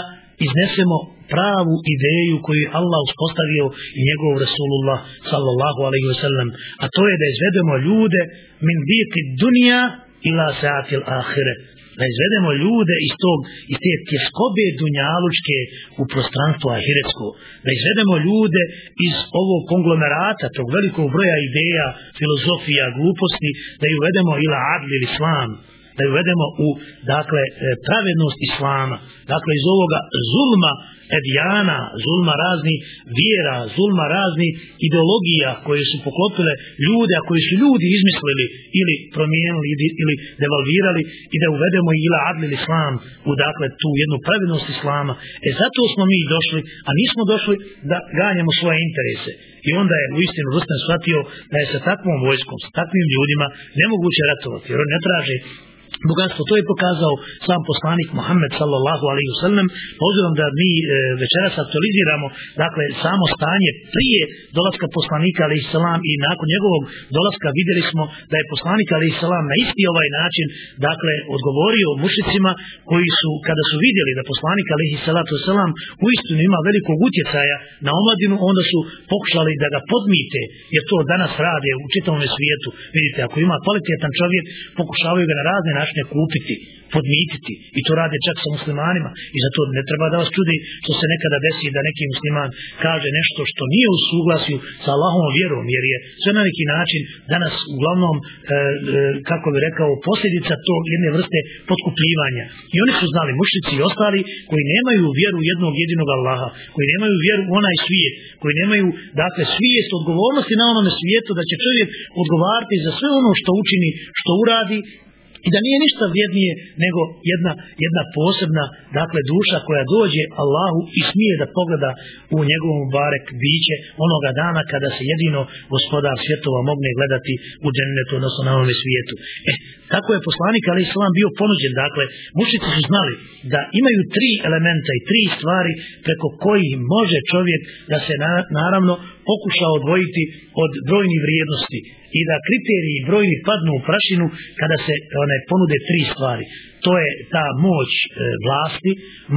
iznesemo pravu ideju koju je Allah uspostavio i njegov Rasulullah sallallahu alaihi wa sallam. A to je da izvedemo ljude min biti dunja ila saatil ahire da izvedemo ljude iz tog iz te tjeskobe dunjalučke u prostranstvo ahiretsko. Da izvedemo ljude iz ovog konglomerata tog velikog broja ideja filozofija, gluposti da ih uvedemo ila adli ili islam da ju uvedemo u dakle e, pravednost islama dakle iz ovoga zulma edijana, zulma razni vjera, zulma razni ideologija koje su poklopile ljude, a koji su ljudi izmislili ili promijenili ili devalvirali i da uvedemo ila adlil islam u dakle tu jednu pravednost islama. E zato smo mi došli, a nismo došli da ganjamo svoje interese. I onda je u istinu Rustan shvatio da je sa takvom vojskom, sa takvim ljudima nemoguće ratovati, jer on ne traže bogatstvo. To je pokazao sam poslanik Muhammed sallallahu alaihi wasallam. Pa pozivom da mi e, večeras aktualiziramo dakle samo stanje prije dolaska poslanika alaihi salam i nakon njegovog dolaska vidjeli smo da je poslanik alaihi salam na isti ovaj način dakle odgovorio mušicima koji su kada su vidjeli da poslanik alaihi salatu salam u istinu ima velikog utjecaja na omladinu onda su pokušali da ga podmite jer to danas rade u čitavom svijetu. Vidite ako ima kvalitetan čovjek pokušavaju ga na razne načine kupiti, podmititi. I to rade čak sa muslimanima. I zato ne treba da vas čudi što se nekada desi da neki musliman kaže nešto što nije u suglasju sa Allahom vjerom jer je sve na neki način danas uglavnom e, e, kako bi rekao posljedica tog jedne vrste potkupljivanja. I oni su znali mušnici i ostali koji nemaju vjeru jednog jedinog Allaha koji nemaju vjeru u onaj svijet koji nemaju dakle svijest odgovornosti na onome svijetu da će čovjek odgovarati za sve ono što učini što uradi i da nije ništa vrijednije nego jedna, jedna posebna dakle duša koja dođe Allahu i smije da pogleda u njegovom barek biće onoga dana kada se jedino gospodar svjetova mogne gledati u džennetu odnosno na ovome svijetu. E, tako je poslanik ali islam bio ponuđen, dakle mušici su znali da imaju tri elementa i tri stvari preko kojih može čovjek da se na, naravno pokušao odvojiti od brojnih vrijednosti i da kriteriji brojni padnu u prašinu kada se one ponude tri stvari to je ta moć e, vlasti,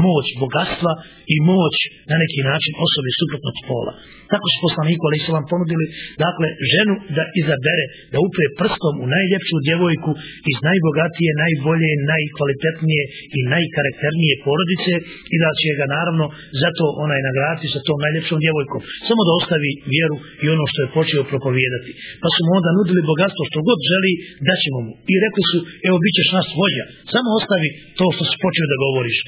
moć bogatstva i moć na neki način osobe suprotnog pola. Tako su poslaniku ali su vam ponudili dakle ženu da izabere, da upre prstom u najljepšu djevojku iz najbogatije, najbolje, najkvalitetnije i najkarakternije porodice i da će ga naravno zato onaj nagraditi sa tom najljepšom djevojkom. Samo da ostavi vjeru i ono što je počeo propovijedati. Pa su mu onda nudili bogatstvo što god želi, da ćemo mu. I rekli su, evo bit ćeš nas vođa. Samo ostavi to što si počeo da govoriš.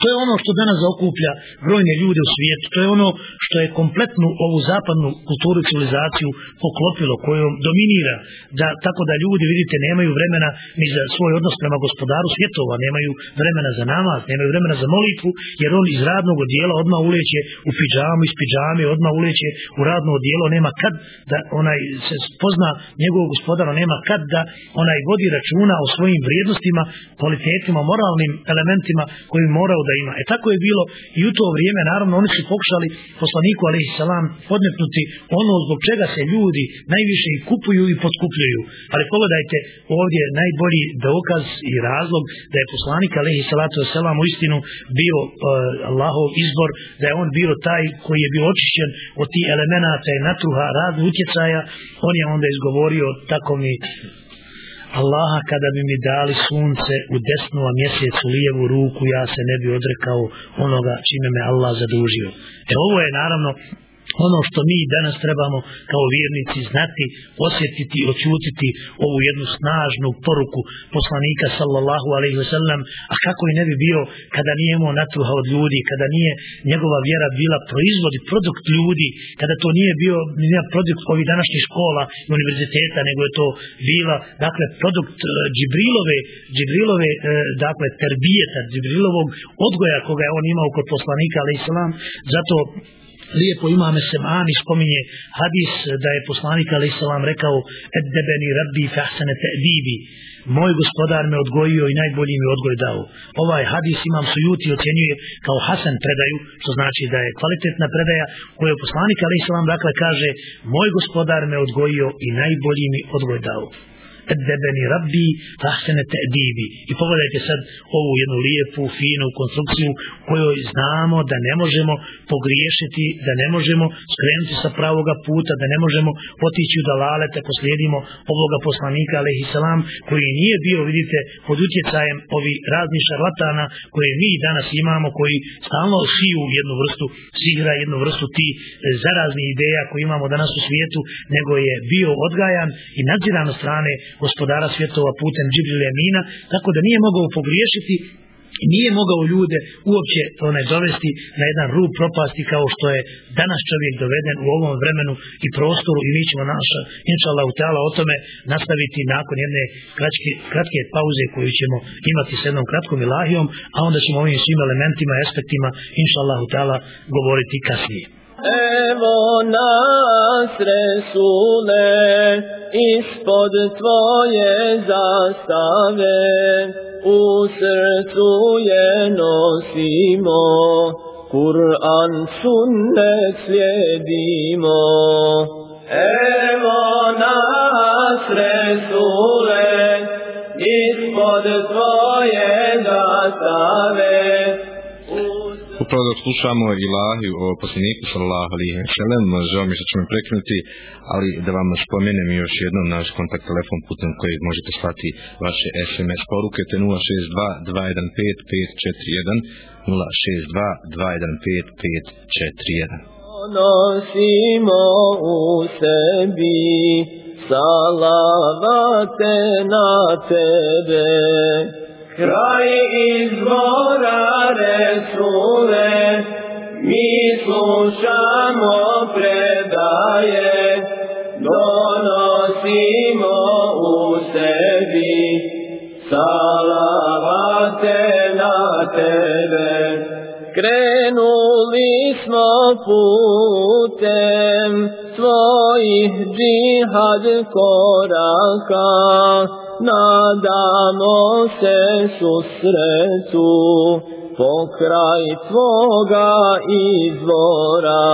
To je ono što danas zaokuplja brojne ljude u svijetu. To je ono što je kompletnu ovu zapadnu kulturu i civilizaciju poklopilo, kojom dominira. Da, tako da ljudi, vidite, nemaju vremena ni za svoj odnos prema gospodaru svjetova, nemaju vremena za namaz, nemaju vremena za molitvu, jer on iz radnog odjela odmah uleće u pidžamu, iz pidžame, odmah uleće u radno odjelo, nema kad da onaj se pozna njegovog gospodara, nema kad da onaj vodi računa o svojim vrijednostima, kvalitetima, moralnim elementima koji morao da toga ima. E tako je bilo i u to vrijeme, naravno, oni su pokušali poslaniku, ali salam, podmetnuti ono zbog čega se ljudi najviše i kupuju i potkupljuju. Ali pa pogledajte, ovdje najbolji dokaz i razlog da je poslanik, ali salatu selam, u istinu bio uh, Allahov izbor, da je on bio taj koji je bio očišćen od tih elemenata i natruha raznih utjecaja, on je onda izgovorio tako mi Allaha kada bi mi dali sunce u desnu a mjesec u lijevu ruku ja se ne bi odrekao onoga čime me Allah zadužio. E ovo je naravno ono što mi danas trebamo kao vjernici znati, osjetiti i očutiti ovu jednu snažnu poruku poslanika sallallahu alaihi ve sellem, a kako i ne bi bio kada nije imao natruha od ljudi, kada nije njegova vjera bila proizvod i produkt ljudi, kada to nije bio nije produkt ovih današnjih škola i univerziteta, nego je to bila dakle produkt e, Džibrilove, Džibrilove e, dakle terbijeta, Džibrilovog odgoja koga je on imao kod poslanika alaihi sallam, zato lijepo imame Semani spominje hadis da je poslanik a.s. rekao eddebeni rabbi fahsane te'dibi moj gospodar me odgojio i najbolji mi odgoj dao. Ovaj hadis imam sujuti ocjenjuje kao Hasan predaju, što znači da je kvalitetna predaja koju je poslanik a.s. dakle kaže moj gospodar me odgojio i najbolji mi odgoj dao edebeni rabbi tahsene te'dibi. I pogledajte sad ovu jednu lijepu, finu konstrukciju kojoj znamo da ne možemo pogriješiti, da ne možemo skrenuti sa pravoga puta, da ne možemo otići u dalalete, poslijedimo ovoga poslanika, alaihi salam, koji nije bio, vidite, pod utjecajem ovi razni šarlatana koje mi danas imamo, koji stalno siju jednu vrstu sihra, jednu vrstu ti zarazni ideja koje imamo danas u svijetu, nego je bio odgajan i nadziran od strane gospodara svjetova putem Džibril Emina, tako da nije mogao pogriješiti i nije mogao ljude uopće one dovesti na jedan rub propasti kao što je danas čovjek doveden u ovom vremenu i prostoru i mi ćemo naša, inša Allah, o tome nastaviti nakon jedne kratke, kratke pauze koju ćemo imati s jednom kratkom ilahijom, a onda ćemo ovim svim elementima aspektima, inša Allah, govoriti kasnije. Evo nas Resule, ispod Tvoje zastave, u srcu je nosimo, Kur'an sunnet slijedimo. Evo nas Resule, ispod Tvoje zastave, upravo dok slušamo ilahi o poslaniku sallallahu alaihi wa sallam, žao mi što ćemo prekinuti, ali da vam spomenem još jednom naš kontakt telefon putem kojeg možete slati vaše SMS poruke, te 062 215 541 062 215 541 Nosimo u sebi salavate na tebe kraj izvora Resule, mi slušamo predaje, donosimo u sebi, salavate na tebe. Krenuli smo putem svojih džihad koraka, nadamo se susretu pokraj tvoga izvora.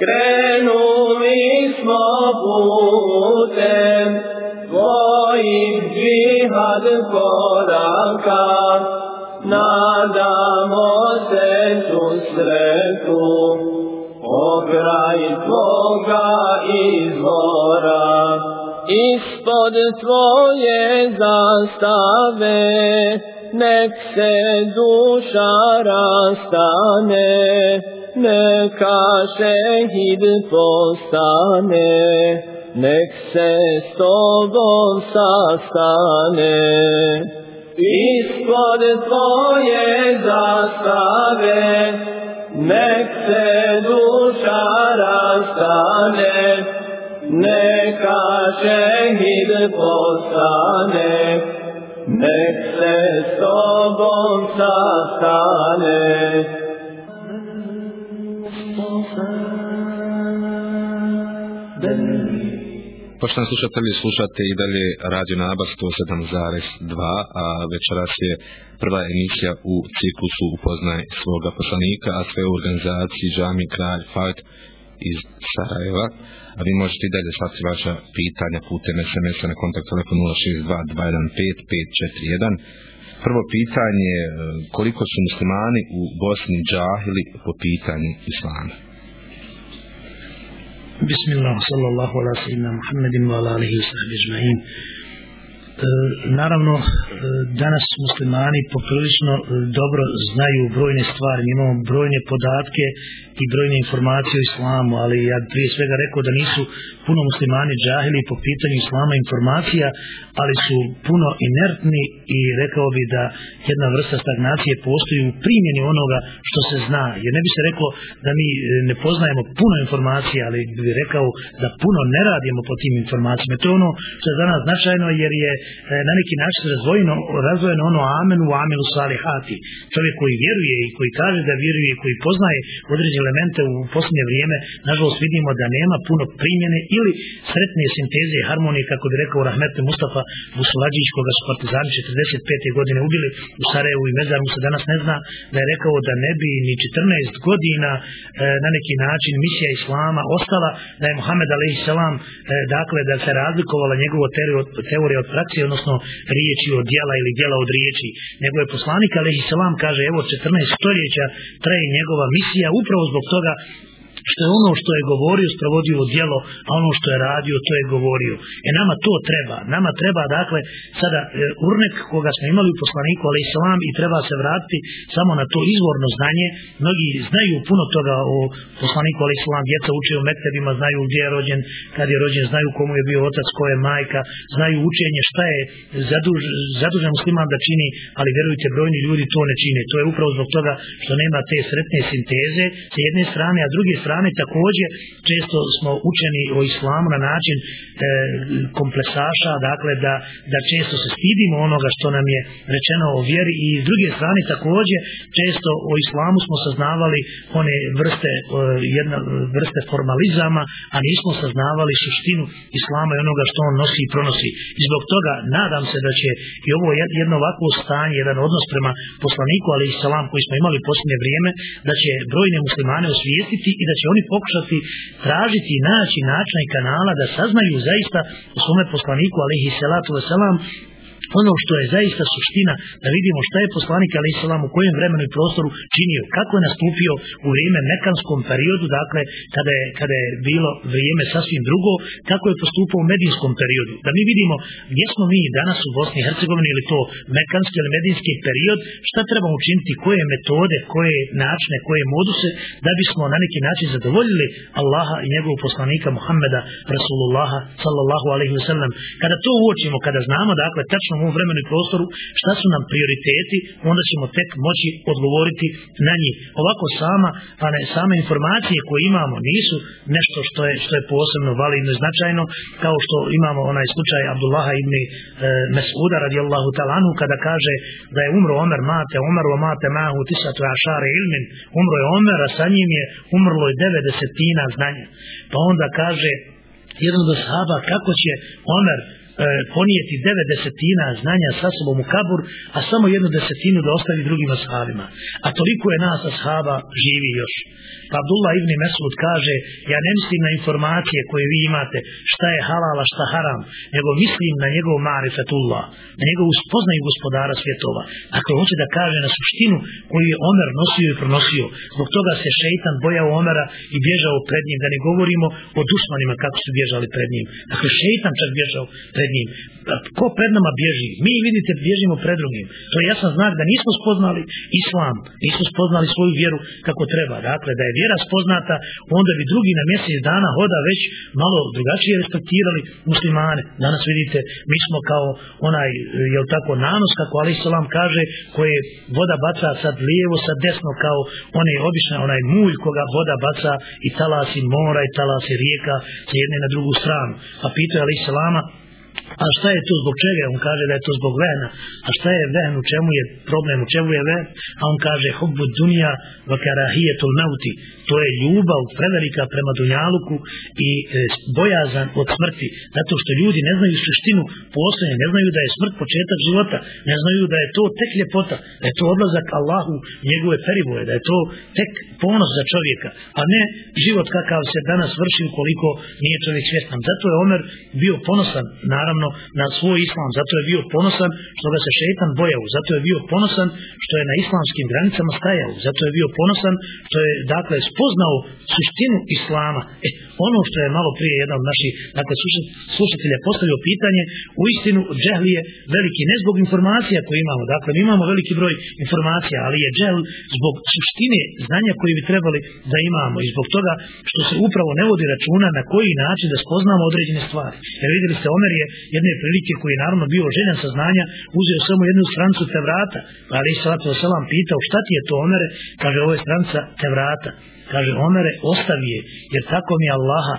Krenuli smo putem tvojih džihad koraka, nadamo se susretu pokraj tvoga izvora ispod tvoje zastave, nek se duša rastane, neka šehid postane, nek se s tobom sastane. Ispod tvoje zastave, nek se duša rastane, neka šehid postane, nek se s tobom sastane. Poštovani slušatelji, slušate i dalje Radio Naba 107.2, a večeras je prva emisija u ciklusu Upoznaj svoga poslanika, a sve u organizaciji Džami Kralj Fajt iz Sarajeva. A vi možete i dalje slati vaša pitanja putem SMS-a na kontakt telefon 062 215 541. Prvo pitanje je koliko su muslimani u Bosni džahili po pitanju islama? Bismillah, sallallahu صلى الله Muhammedin سيدنا محمد وعلى wa وصحبه أجمعين e, naravno, e, danas muslimani poprilično dobro znaju brojne stvari, mi imamo brojne podatke i brojne informacije o islamu, ali ja prije svega rekao da nisu puno muslimani džahili po pitanju islama informacija, ali su puno inertni i rekao bi da jedna vrsta stagnacije postoji u primjeni onoga što se zna. Jer ne bi se rekao da mi e, ne poznajemo puno informacija, ali bi rekao da puno ne radimo po tim informacijama. To je ono što je za nas značajno jer je e, na neki način razvojeno, razvojeno ono amen u amenu salihati. Čovjek koji vjeruje i koji kaže da vjeruje i koji poznaje određene elemente u posljednje vrijeme, nažalost vidimo da nema puno primjene ili sretne sinteze i harmonije, kako bi rekao Rahmetli Mustafa Busulađić, koga su partizani 45. godine ubili u Sarajevu i Mezar mu se danas ne zna, da je rekao da ne bi ni 14 godina e, na neki način misija Islama ostala, da je Muhammed a.s. E, dakle, da se razlikovala njegovo teorije od praksi, odnosno riječi od dijela ili dijela od riječi. Nego je poslanik a.s. kaže, evo 14 stoljeća traje njegova misija upravo zbog toga što je ono što je govorio sprovodio djelo, a ono što je radio to je govorio. E nama to treba. Nama treba dakle sada e, urnek koga smo imali u poslaniku ali islam i treba se vratiti samo na to izvorno znanje. Mnogi znaju puno toga o poslaniku ali islam. Djeca uče u mektebima, znaju gdje je rođen, kad je rođen, znaju komu je bio otac, ko je majka, znaju učenje šta je zaduž, zadužen musliman da čini, ali vjerujte brojni ljudi to ne čine. To je upravo zbog toga što nema te sretne sinteze s jedne strane, a druge strane strane također često smo učeni o islamu na način e, komplesaša, dakle da, da često se stidimo onoga što nam je rečeno o vjeri i s druge strane također često o islamu smo saznavali one vrste, e, jedna vrste formalizama, a nismo saznavali suštinu islama i onoga što on nosi i pronosi. I zbog toga nadam se da će i ovo jedno ovakvo stanje, jedan odnos prema poslaniku, ali i salam koji smo imali posljednje vrijeme, da će brojne muslimane osvijestiti i da će oni pokušati tražiti i naći načina i kanala da saznaju zaista u svome poslaniku alihi salatu wasalam ono što je zaista suština da vidimo šta je poslanik ali islam u kojem vremenu i prostoru činio kako je nastupio u vrijeme mekanskom periodu dakle kada je, kada je bilo vrijeme sasvim drugo kako je postupao u medinskom periodu. Da mi vidimo gdje smo mi danas u Bosni i Hercegovini ili to mekanski ili medinski period šta trebamo učiniti koje metode koje načine koje moduse da bismo na neki način zadovoljili Allaha i njegovog poslanika Muhammeda Rasulullaha sallallahu alaihi wa sallam. Kada to uočimo kada znamo dakle tačno u ovom vremenu i prostoru, šta su nam prioriteti, onda ćemo tek moći odgovoriti na njih. Ovako sama, pa ne, same informacije koje imamo nisu nešto što je, što je posebno validno i značajno, kao što imamo onaj slučaj Abdullaha ibn e, Mesuda radijallahu talanu, kada kaže da je umro Omer mate, Omer wa mate mahu tisatu ašare ilmin, umro je Omer, a sa njim je umrlo je devet desetina znanja. Pa onda kaže jedan od sahaba kako će Omer E, ponijeti devet desetina znanja sa sobom u kabur, a samo jednu desetinu da ostavi drugim ashabima. A toliko je nas ashaba živi još. Pa Abdullah ibn Mesud kaže, ja ne mislim na informacije koje vi imate, šta je halala, šta haram, nego mislim na njegov marifetullah, na njegovu spoznaju gospodara svjetova. Dakle, hoće da kaže na suštinu koju je Omer nosio i pronosio. Zbog toga se šeitan bojao Omera i bježao pred njim, da ne govorimo o dušmanima kako su bježali pred njim. Dakle, šeitan čak bježao pred njim. Ko pred nama bježi? Mi, vidite, bježimo pred drugim. To je jasan znak da nismo spoznali islam, nismo spoznali svoju vjeru kako treba. Dakle, da je vjera spoznata, onda bi drugi na mjesec dana hoda već malo drugačije respektirali muslimane. Danas vidite, mi smo kao onaj, jel tako, nanos, kako Ali Salam kaže, koje voda baca sad lijevo, sad desno, kao one obične, onaj mulj koga voda baca i talasi mora i talasi rijeka s jedne na drugu stranu. Pa pitao Ali Salama, a šta je to zbog čega? On kaže da je to zbog vehna. A šta je vehn, u čemu je problem, u čemu je vehn? A on kaže hubbu dunja wa karahijetul mauti. To je ljubav prevelika prema dunjaluku i e, bojazan od smrti. Zato što ljudi ne znaju suštinu postojanja, ne znaju da je smrt početak života, ne znaju da je to tek ljepota, da je to odlazak Allahu njegove periboje, da je to tek ponos za čovjeka, a ne život kakav se danas vrši ukoliko nije čovjek svjestan. Zato je Omer bio ponosan, naravno, na svoj islam, zato je bio ponosan što ga se šeitan bojao, zato je bio ponosan što je na islamskim granicama stajao, zato je bio ponosan što je, dakle, spoznao suštinu islama. E, ono što je malo prije jedan od naših dakle, slušatelja postavio pitanje, u istinu džehl je veliki, ne zbog informacija koje imamo, dakle, mi imamo veliki broj informacija, ali je džehl zbog suštine znanja koje bi trebali da imamo i zbog toga što se upravo ne vodi računa na koji način da spoznamo određene stvari. Jer vidjeli ste, Omer je jedne prilike koji je naravno bio željan sa znanja, uzeo samo jednu strancu Tevrata, ali je salatu wasalam pitao šta ti je to Omere, kaže ovo je stranca Tevrata. Kaže Omere, ostavi je, jer tako mi Allaha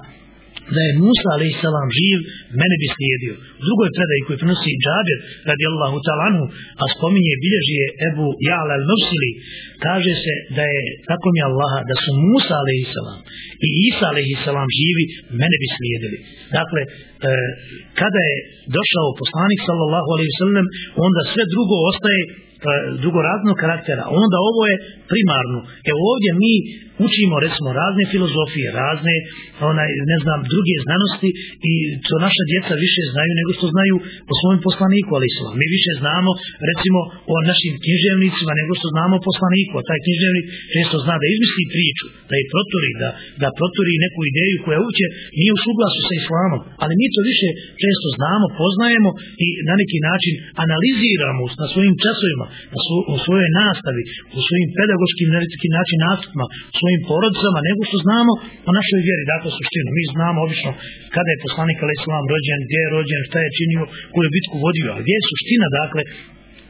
da je Musa a.s. živ, mene bi slijedio. U drugoj predaji koji prenosi Džabir radijallahu talanu, a spominje bilježi je Ebu Ja'la al-Mursili, kaže se da je, tako mi Allaha, da su Musa a.s. i Isa a.s. živi, mene bi slijedili. Dakle, e, kada je došao poslanik sallallahu alaihi sallam, onda sve drugo ostaje drugoraznog karaktera, onda ovo je primarno. Evo ovdje mi učimo recimo razne filozofije, razne onaj ne znam druge znanosti i to naša djeca više znaju nego što znaju po svom poslaniku, ali su mi više znamo recimo o našim književnicima nego što znamo poslaniku, a taj književnik često zna da izmisli priču, da je proturi, da, da proturi neku ideju koja uče nije u suglasu sa islamom, ali mi to više često znamo, poznajemo i na neki način analiziramo na svojim časovima, na svo, u svojoj nastavi, u svojim pedagoškim na neki način nastupima, u svojim porodicama, nego što znamo o našoj vjeri, dakle suštinu. Mi znamo obično kada je poslanik alaih rođen, gdje je rođen, šta je činio, koju je bitku vodio, a gdje je suština, dakle,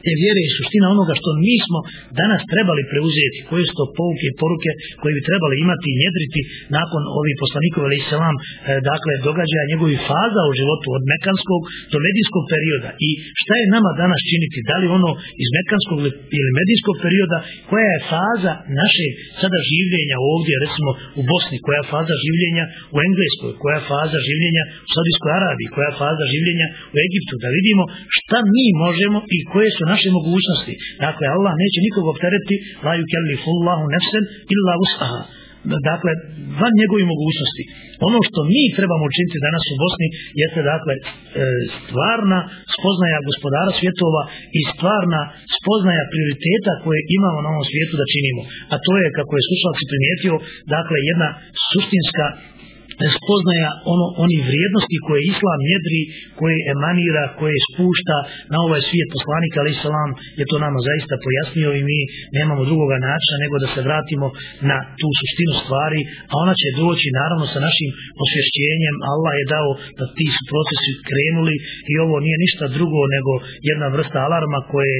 te vjere i suština onoga što mi smo danas trebali preuzeti, koje su to pouke i poruke koje bi trebali imati i njedriti nakon ovih poslanikova ili selam, e, dakle, događaja njegovi faza u životu od mekanskog do medijskog perioda. I šta je nama danas činiti, da li ono iz mekanskog ili medijskog perioda, koja je faza naše sada življenja ovdje, recimo u Bosni, koja je faza življenja u Engleskoj, koja je faza življenja u Saudijskoj Arabiji, koja je faza življenja u Egiptu, da vidimo šta mi možemo i koje su naše mogućnosti. Dakle, Allah neće nikog opteretiti la yukellifullahu nefsen illa usaha. Dakle, van njegovi mogućnosti. Ono što mi trebamo učiniti danas u Bosni jeste dakle e, stvarna spoznaja gospodara svjetova i stvarna spoznaja prioriteta koje imamo na ovom svijetu da činimo. A to je, kako je slušalci primijetio, dakle jedna suštinska spoznaja ono oni vrijednosti koje islam jedri, koje emanira, koje spušta na ovaj svijet poslanika ali Islam je to nama zaista pojasnio i mi nemamo drugoga načina nego da se vratimo na tu suštinu stvari, a ona će doći naravno sa našim osvješćenjem. Allah je dao da ti su procesi krenuli i ovo nije ništa drugo nego jedna vrsta alarma koje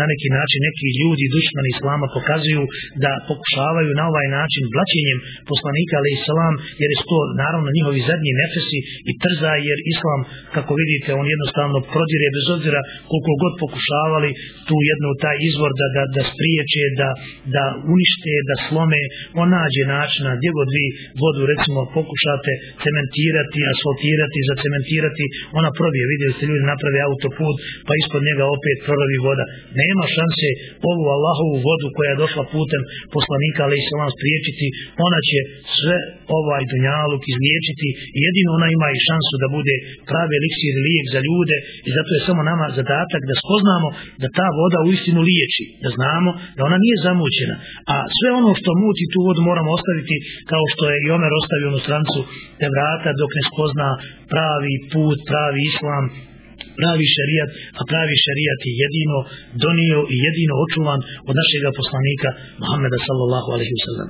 na neki način neki ljudi dušmani islama pokazuju da pokušavaju na ovaj način blaćenjem poslanika ali Islam jer je to naravno njihovi zadnji nefesi i trza jer islam kako vidite on jednostavno prodire bez obzira koliko god pokušavali tu jednu taj izvor da, da, da spriječe da, da unište, da slome. On nađe načina gdje god vi vodu recimo pokušate cementirati, asfaltirati zacementirati, ona probije vidjeli ste ljudi naprave autoput pa ispod njega opet prolavi voda. Nema šanse ovu Allahovu vodu koja je došla putem poslanika ali se vam spriječiti. Ona će sve ovaj dunjaluk izliječiti i jedino ona ima i šansu da bude pravi eliksir lijek za ljude i zato je samo nama zadatak da spoznamo da ta voda u istinu liječi, da znamo da ona nije zamućena, a sve ono što muti tu vodu moramo ostaviti kao što je i Omer ostavio onu strancu te vrata dok ne spozna pravi put, pravi islam, pravi šarijat, a pravi šarijat je jedino donio i jedino očuvan od našeg poslanika Muhammeda sallallahu alaihi wa sallam.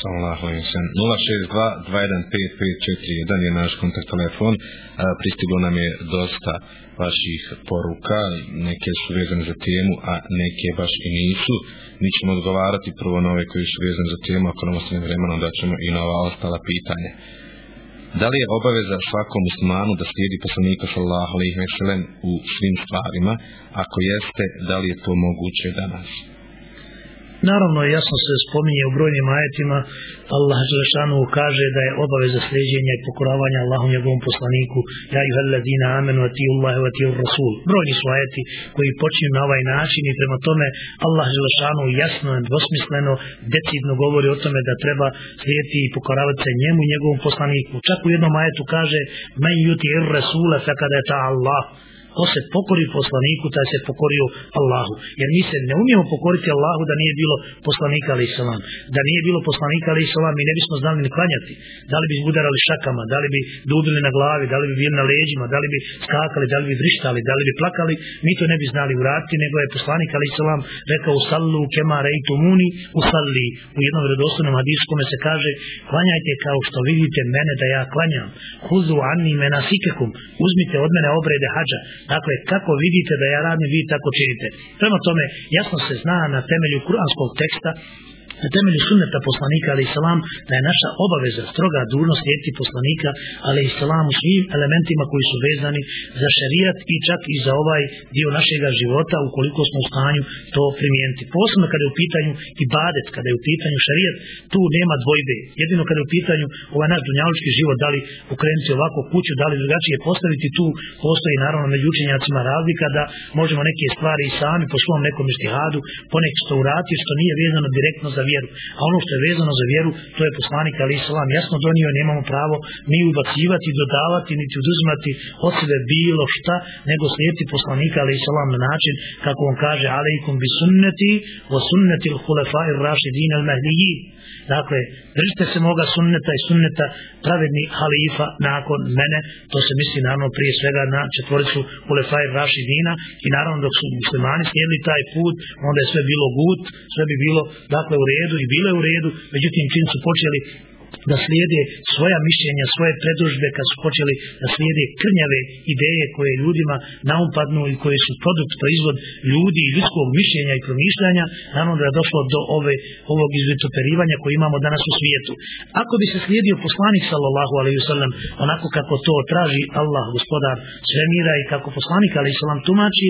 Sallallahu alaihi wa sallam. 062 215 je naš kontakt telefon. Pristiglo nam je dosta vaših poruka, neke su vezane za temu, a neke baš i nisu. Mi ćemo odgovarati prvo na ove koji su vezane za temu, ako nam ostane vremena, da ćemo i na ova ostala pitanja. Da li je obaveza svakom muslimanu da slijedi poslanika sallallahu alejhi ve sellem u svim stvarima? Ako jeste, da li je to moguće danas? Naravno, jasno se spominje u brojnim ajetima, Allah Želešanu kaže da je obaveza sređenja i pokoravanja Allahom njegovom poslaniku, ja i veledina amenu, a ti Allah, a ti Rasul. Brojni su ajeti koji počinju na ovaj način i prema tome Allah Želešanu jasno i dvosmisleno, decidno govori o tome da treba slijediti i pokoravati se njemu i njegovom poslaniku. Čak u jednom ajetu kaže, men yuti ir Rasula, fe kada je ta Allah ko se pokori poslaniku, taj se pokorio Allahu. Jer mi se ne umijemo pokoriti Allahu da nije bilo poslanika ali salam. Da nije bilo poslanika ali salam, mi ne bismo znali ni klanjati. Da li bi udarali šakama, da li bi dubili na glavi, da li bi bili na leđima, da li bi skakali, da li bi vrištali, da li bi plakali, mi to ne bi znali uraditi, nego je poslanik ali salam rekao sallu kema rejtu muni u salli. U jednom vredostojnom hadiskome se kaže klanjajte kao što vidite mene da ja klanjam. Huzu anni menasikekum. Uzmite od mene obrede hađa. Dakle, kako vidite da ja radim, vi tako činite. Prema tome, jasno se zna na temelju kuranskog teksta na temelju sunneta poslanika ali salam da je naša obaveza stroga dužnost slijediti poslanika ali salam u svim elementima koji su vezani za šerijat i čak i za ovaj dio našega života ukoliko smo u stanju to primijeniti. Posebno kada je u pitanju ibadet, kada je u pitanju šerijat, tu nema dvojbe. Jedino kada je u pitanju ovaj naš dunjalučki život, da li ukrenuti ovako kuću, da li drugačije postaviti tu, postoji naravno među učenjacima razlika da možemo neke stvari i sami po svom nekom istihadu ponek što urati što nije vezano direktno za vjeru. A ono što je vezano za vjeru, to je poslanik Ali Islam jasno donio, nemamo pravo ni ubacivati, dodavati, niti oduzimati od sebe bilo šta, nego slijediti poslanika Ali Islam na način, kako on kaže, alaikum bi sunneti, wa sunneti l'hulefai rašidin al mahdijin. Dakle, držite se moga sunneta i sunneta pravedni halifa nakon mene, to se misli naravno prije svega na četvoricu Ulefaj Rašidina. I naravno dok su muslimani slijedili taj put, onda je sve bilo gut, sve bi bilo dakle u redu i bilo je u redu, međutim čim su počeli da slijede svoja mišljenja, svoje predužbe kad su počeli da slijede krnjave ideje koje ljudima naumpadnu i koje su produkt, proizvod ljudi i ljudskog mišljenja i promišljanja, naravno da je došlo do ove, ovog izvitoperivanja koje imamo danas u svijetu. Ako bi se slijedio poslanik sallallahu alaihi sallam onako kako to traži Allah, gospodar svemira i kako poslanik alaihi sallam tumači,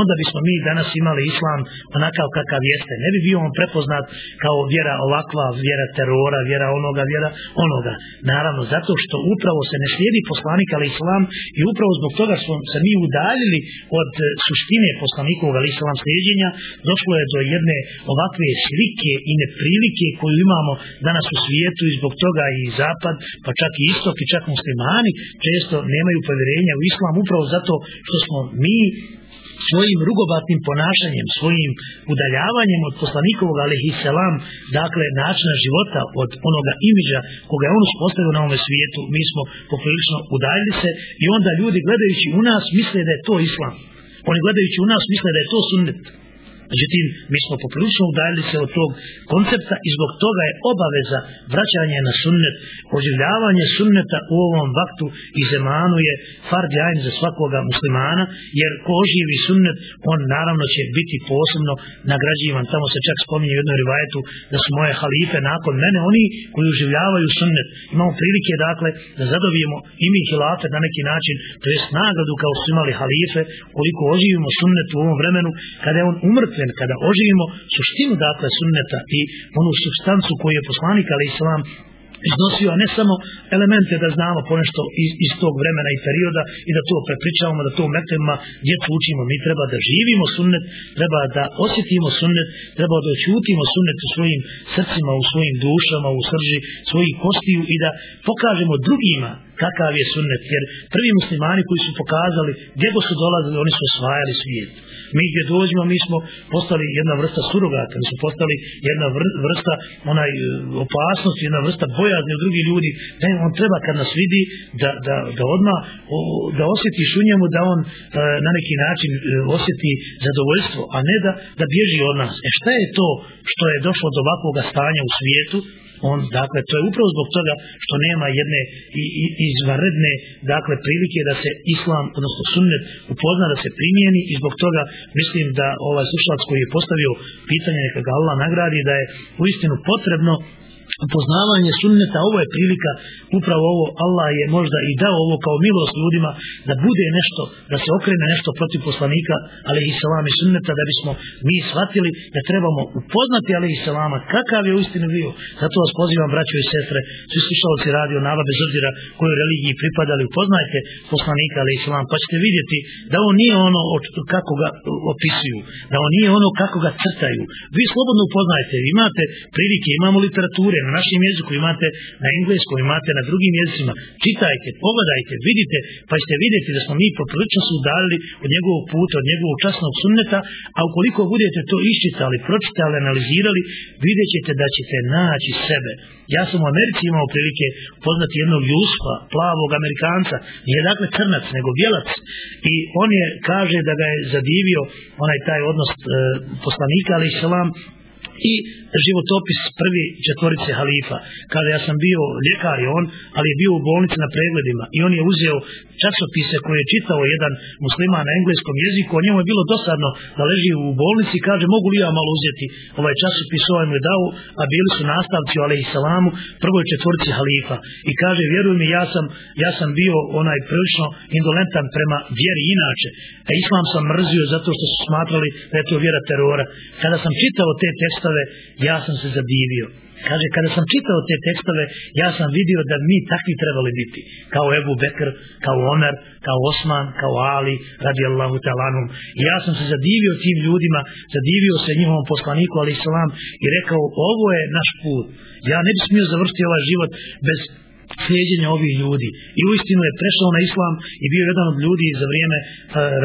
onda bismo mi danas imali islam onakav kakav jeste. Ne bi bio on prepoznat kao vjera ovakva, vjera terora, vjera onoga, vjera onoga. Naravno, zato što upravo se ne slijedi poslanik ali islam i upravo zbog toga smo se mi udaljili od e, suštine poslanikovog ali islam slijedjenja, došlo je do jedne ovakve slike i neprilike koju imamo danas u svijetu i zbog toga i zapad, pa čak i istok i čak muslimani često nemaju povjerenja u islam upravo zato što smo mi svojim rugobatnim ponašanjem, svojim udaljavanjem od poslanikovog alihi selam, dakle načina života od onoga imidža koga je on uspostavio na ovome svijetu, mi smo poprilično udaljili se i onda ljudi gledajući u nas misle da je to islam. Oni gledajući u nas misle da je to sunnet. Međutim, mi smo poprilično udaljili se od tog koncepta i zbog toga je obaveza vraćanja na sunnet, oživljavanje sunneta u ovom vaktu i zemanu je fard jajn za svakoga muslimana, jer ko oživi sunnet, on naravno će biti posebno nagrađivan. Tamo se čak spominje u jednoj rivajetu da su moje halife nakon mene, oni koji oživljavaju sunnet. Imamo prilike, dakle, da zadobijemo i mi hilafet na neki način, to je nagradu kao su imali halife, koliko oživimo sunnet u ovom vremenu, kada je on umrt umrtven, kada oživimo suštinu dakle sunneta i onu substancu koju je poslanik ali islam iznosio, a ne samo elemente da znamo ponešto iz, iz tog vremena i perioda i da to prepričavamo, da to u metrema djecu učimo. Mi treba da živimo sunnet, treba da osjetimo sunnet, treba da očutimo sunnet u svojim srcima, u svojim dušama, u srži svojih kostiju i da pokažemo drugima kakav je sunnet. Jer prvi muslimani koji su pokazali gdje su dolazili, oni su osvajali svijet mi gdje dođemo, mi smo postali jedna vrsta surogata, mi smo postali jedna vrsta onaj e, opasnosti, jedna vrsta bojazni od drugih ljudi, Ne, on treba kad nas vidi da, da, da odma da osjetiš u njemu da on e, na neki način e, osjeti zadovoljstvo, a ne da, da bježi od nas. E šta je to što je došlo do ovakvog stanja u svijetu, on dakle to je upravo zbog toga što nema jedne i, i, izvanredne dakle prilike da se islam odnosno sunnet upozna da se primijeni i zbog toga mislim da ovaj slušalac koji je postavio pitanje neka ga Allah nagradi da je uistinu potrebno poznavanje sunneta, ovo je prilika, upravo ovo, Allah je možda i dao ovo kao milost ljudima, da bude nešto, da se okrene nešto protiv poslanika, ali i salama i sunneta, da bismo mi shvatili da trebamo upoznati ali i salama, kakav je uistinu bio. Zato vas pozivam, braćo i sestre, svi slušalci radio nava, bez obzira kojoj religiji pripadali, upoznajte poslanika ali i salam, pa ćete vidjeti da on nije ono kako ga opisuju, da on nije ono kako ga crtaju. Vi slobodno upoznajte, imate prilike, imamo literature, na našem jeziku imate na engleskom, imate na drugim jezicima. Čitajte, pogledajte, vidite, pa ćete vidjeti da smo mi poprilično su udalili od njegovog puta, od njegovog časnog sunneta, a ukoliko budete to iščitali, pročitali, analizirali, vidjet ćete da ćete naći sebe. Ja sam u Americi imao prilike poznati jednog Jusfa, plavog Amerikanca, nije dakle crnac, nego bjelac, I on je, kaže da ga je zadivio onaj taj odnos e, poslanika, ali i i životopis prvi četvorice halifa. Kada ja sam bio ljekar i on, ali je bio u bolnici na pregledima i on je uzeo časopise koje je čitao jedan musliman na engleskom jeziku, o njemu je bilo dosadno da leži u bolnici i kaže mogu li ja malo uzeti ovaj časopis ovaj mu je dao, a bili su nastavci u Aleyhisselamu, prvoj četvorici halifa. I kaže vjeruj mi ja sam, ja sam bio onaj prilično indolentan prema vjeri inače, a islam sam mrzio zato što su smatrali da je to vjera terora. Kada sam čitao te tekstove, ja sam se zadivio. Kaže, kada sam čitao te tekstove, ja sam vidio da mi takvi trebali biti. Kao Ebu Bekr, kao Omer, kao Osman, kao Ali, radi Allahu talanum. I ja sam se zadivio tim ljudima, zadivio se njihovom poslaniku, ali islam, i rekao, ovo je naš put. Ja ne bi smio završiti ovaj život bez slijedjenja ovih ljudi. I u istinu je prešao na islam i bio jedan od ljudi za vrijeme eh,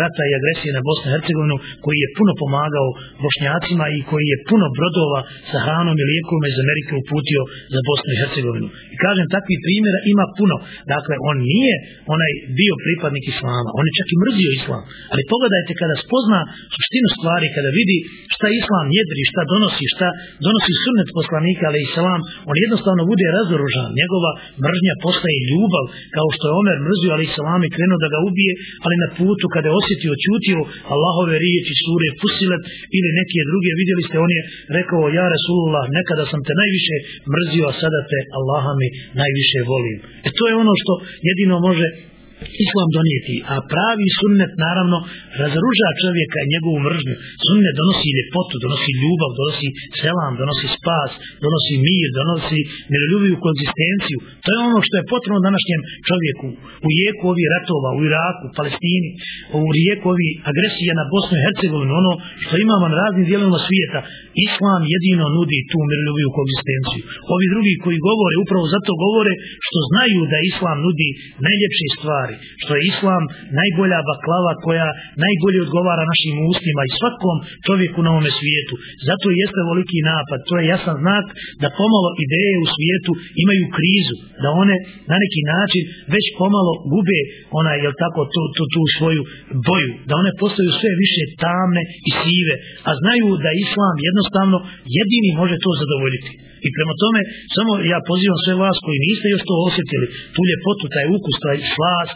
rata i agresije na Bosnu i Hercegovinu koji je puno pomagao bošnjacima i koji je puno brodova sa hranom i lijekovima iz Amerike uputio za Bosnu i Hercegovinu. I kažem, takvih primjera ima puno. Dakle, on nije onaj bio pripadnik islama, on je čak i mrzio islam. Ali pogledajte kada spozna suštinu stvari, kada vidi šta islam jedri, šta donosi, šta donosi sunnet poslanika, ali islam, on jednostavno bude razoružan. Njegova mržnja postaje ljubav, kao što je Omer mrzio, ali islam je krenuo da ga ubije, ali na putu kada je osjetio, čutio Allahove riječi sure Fusilet ili neke druge, vidjeli ste, on je rekao, ja Resulullah, nekada sam te najviše mrzio, a sada te Allaha mi najviše volim. E to je ono što jedino može islam donijeti, a pravi sunnet naravno razruža čovjeka i njegovu mržnju. Sunnet donosi ljepotu, donosi ljubav, donosi selam, donosi spas, donosi mir, donosi miroljubiju konzistenciju. To je ono što je potrebno današnjem čovjeku u jeku ovih ratova, u Iraku, u Palestini, u rijeku ovih agresije na Bosnu i Hercegovinu, ono što imamo na raznim dijelovima svijeta. Islam jedino nudi tu miroljubiju konzistenciju. Ovi drugi koji govore, upravo zato govore što znaju da Islam nudi najljepše stvari, što je Islam najbolja baklava koja najbolje odgovara našim ustima i svakom čovjeku na ovome svijetu. Zato jeste veliki napad. To je jasan znak da pomalo ideje u svijetu imaju krizu, da one na neki način već pomalo gube ona, jel tako, tu, tu, tu svoju boju, da one postaju sve više tamne i sive, a znaju da Islam jednostavno jedini može to zadovoljiti. I prema tome, samo ja pozivam sve vas koji niste još to osjetili, tu ljepotu, taj ukus, taj slast,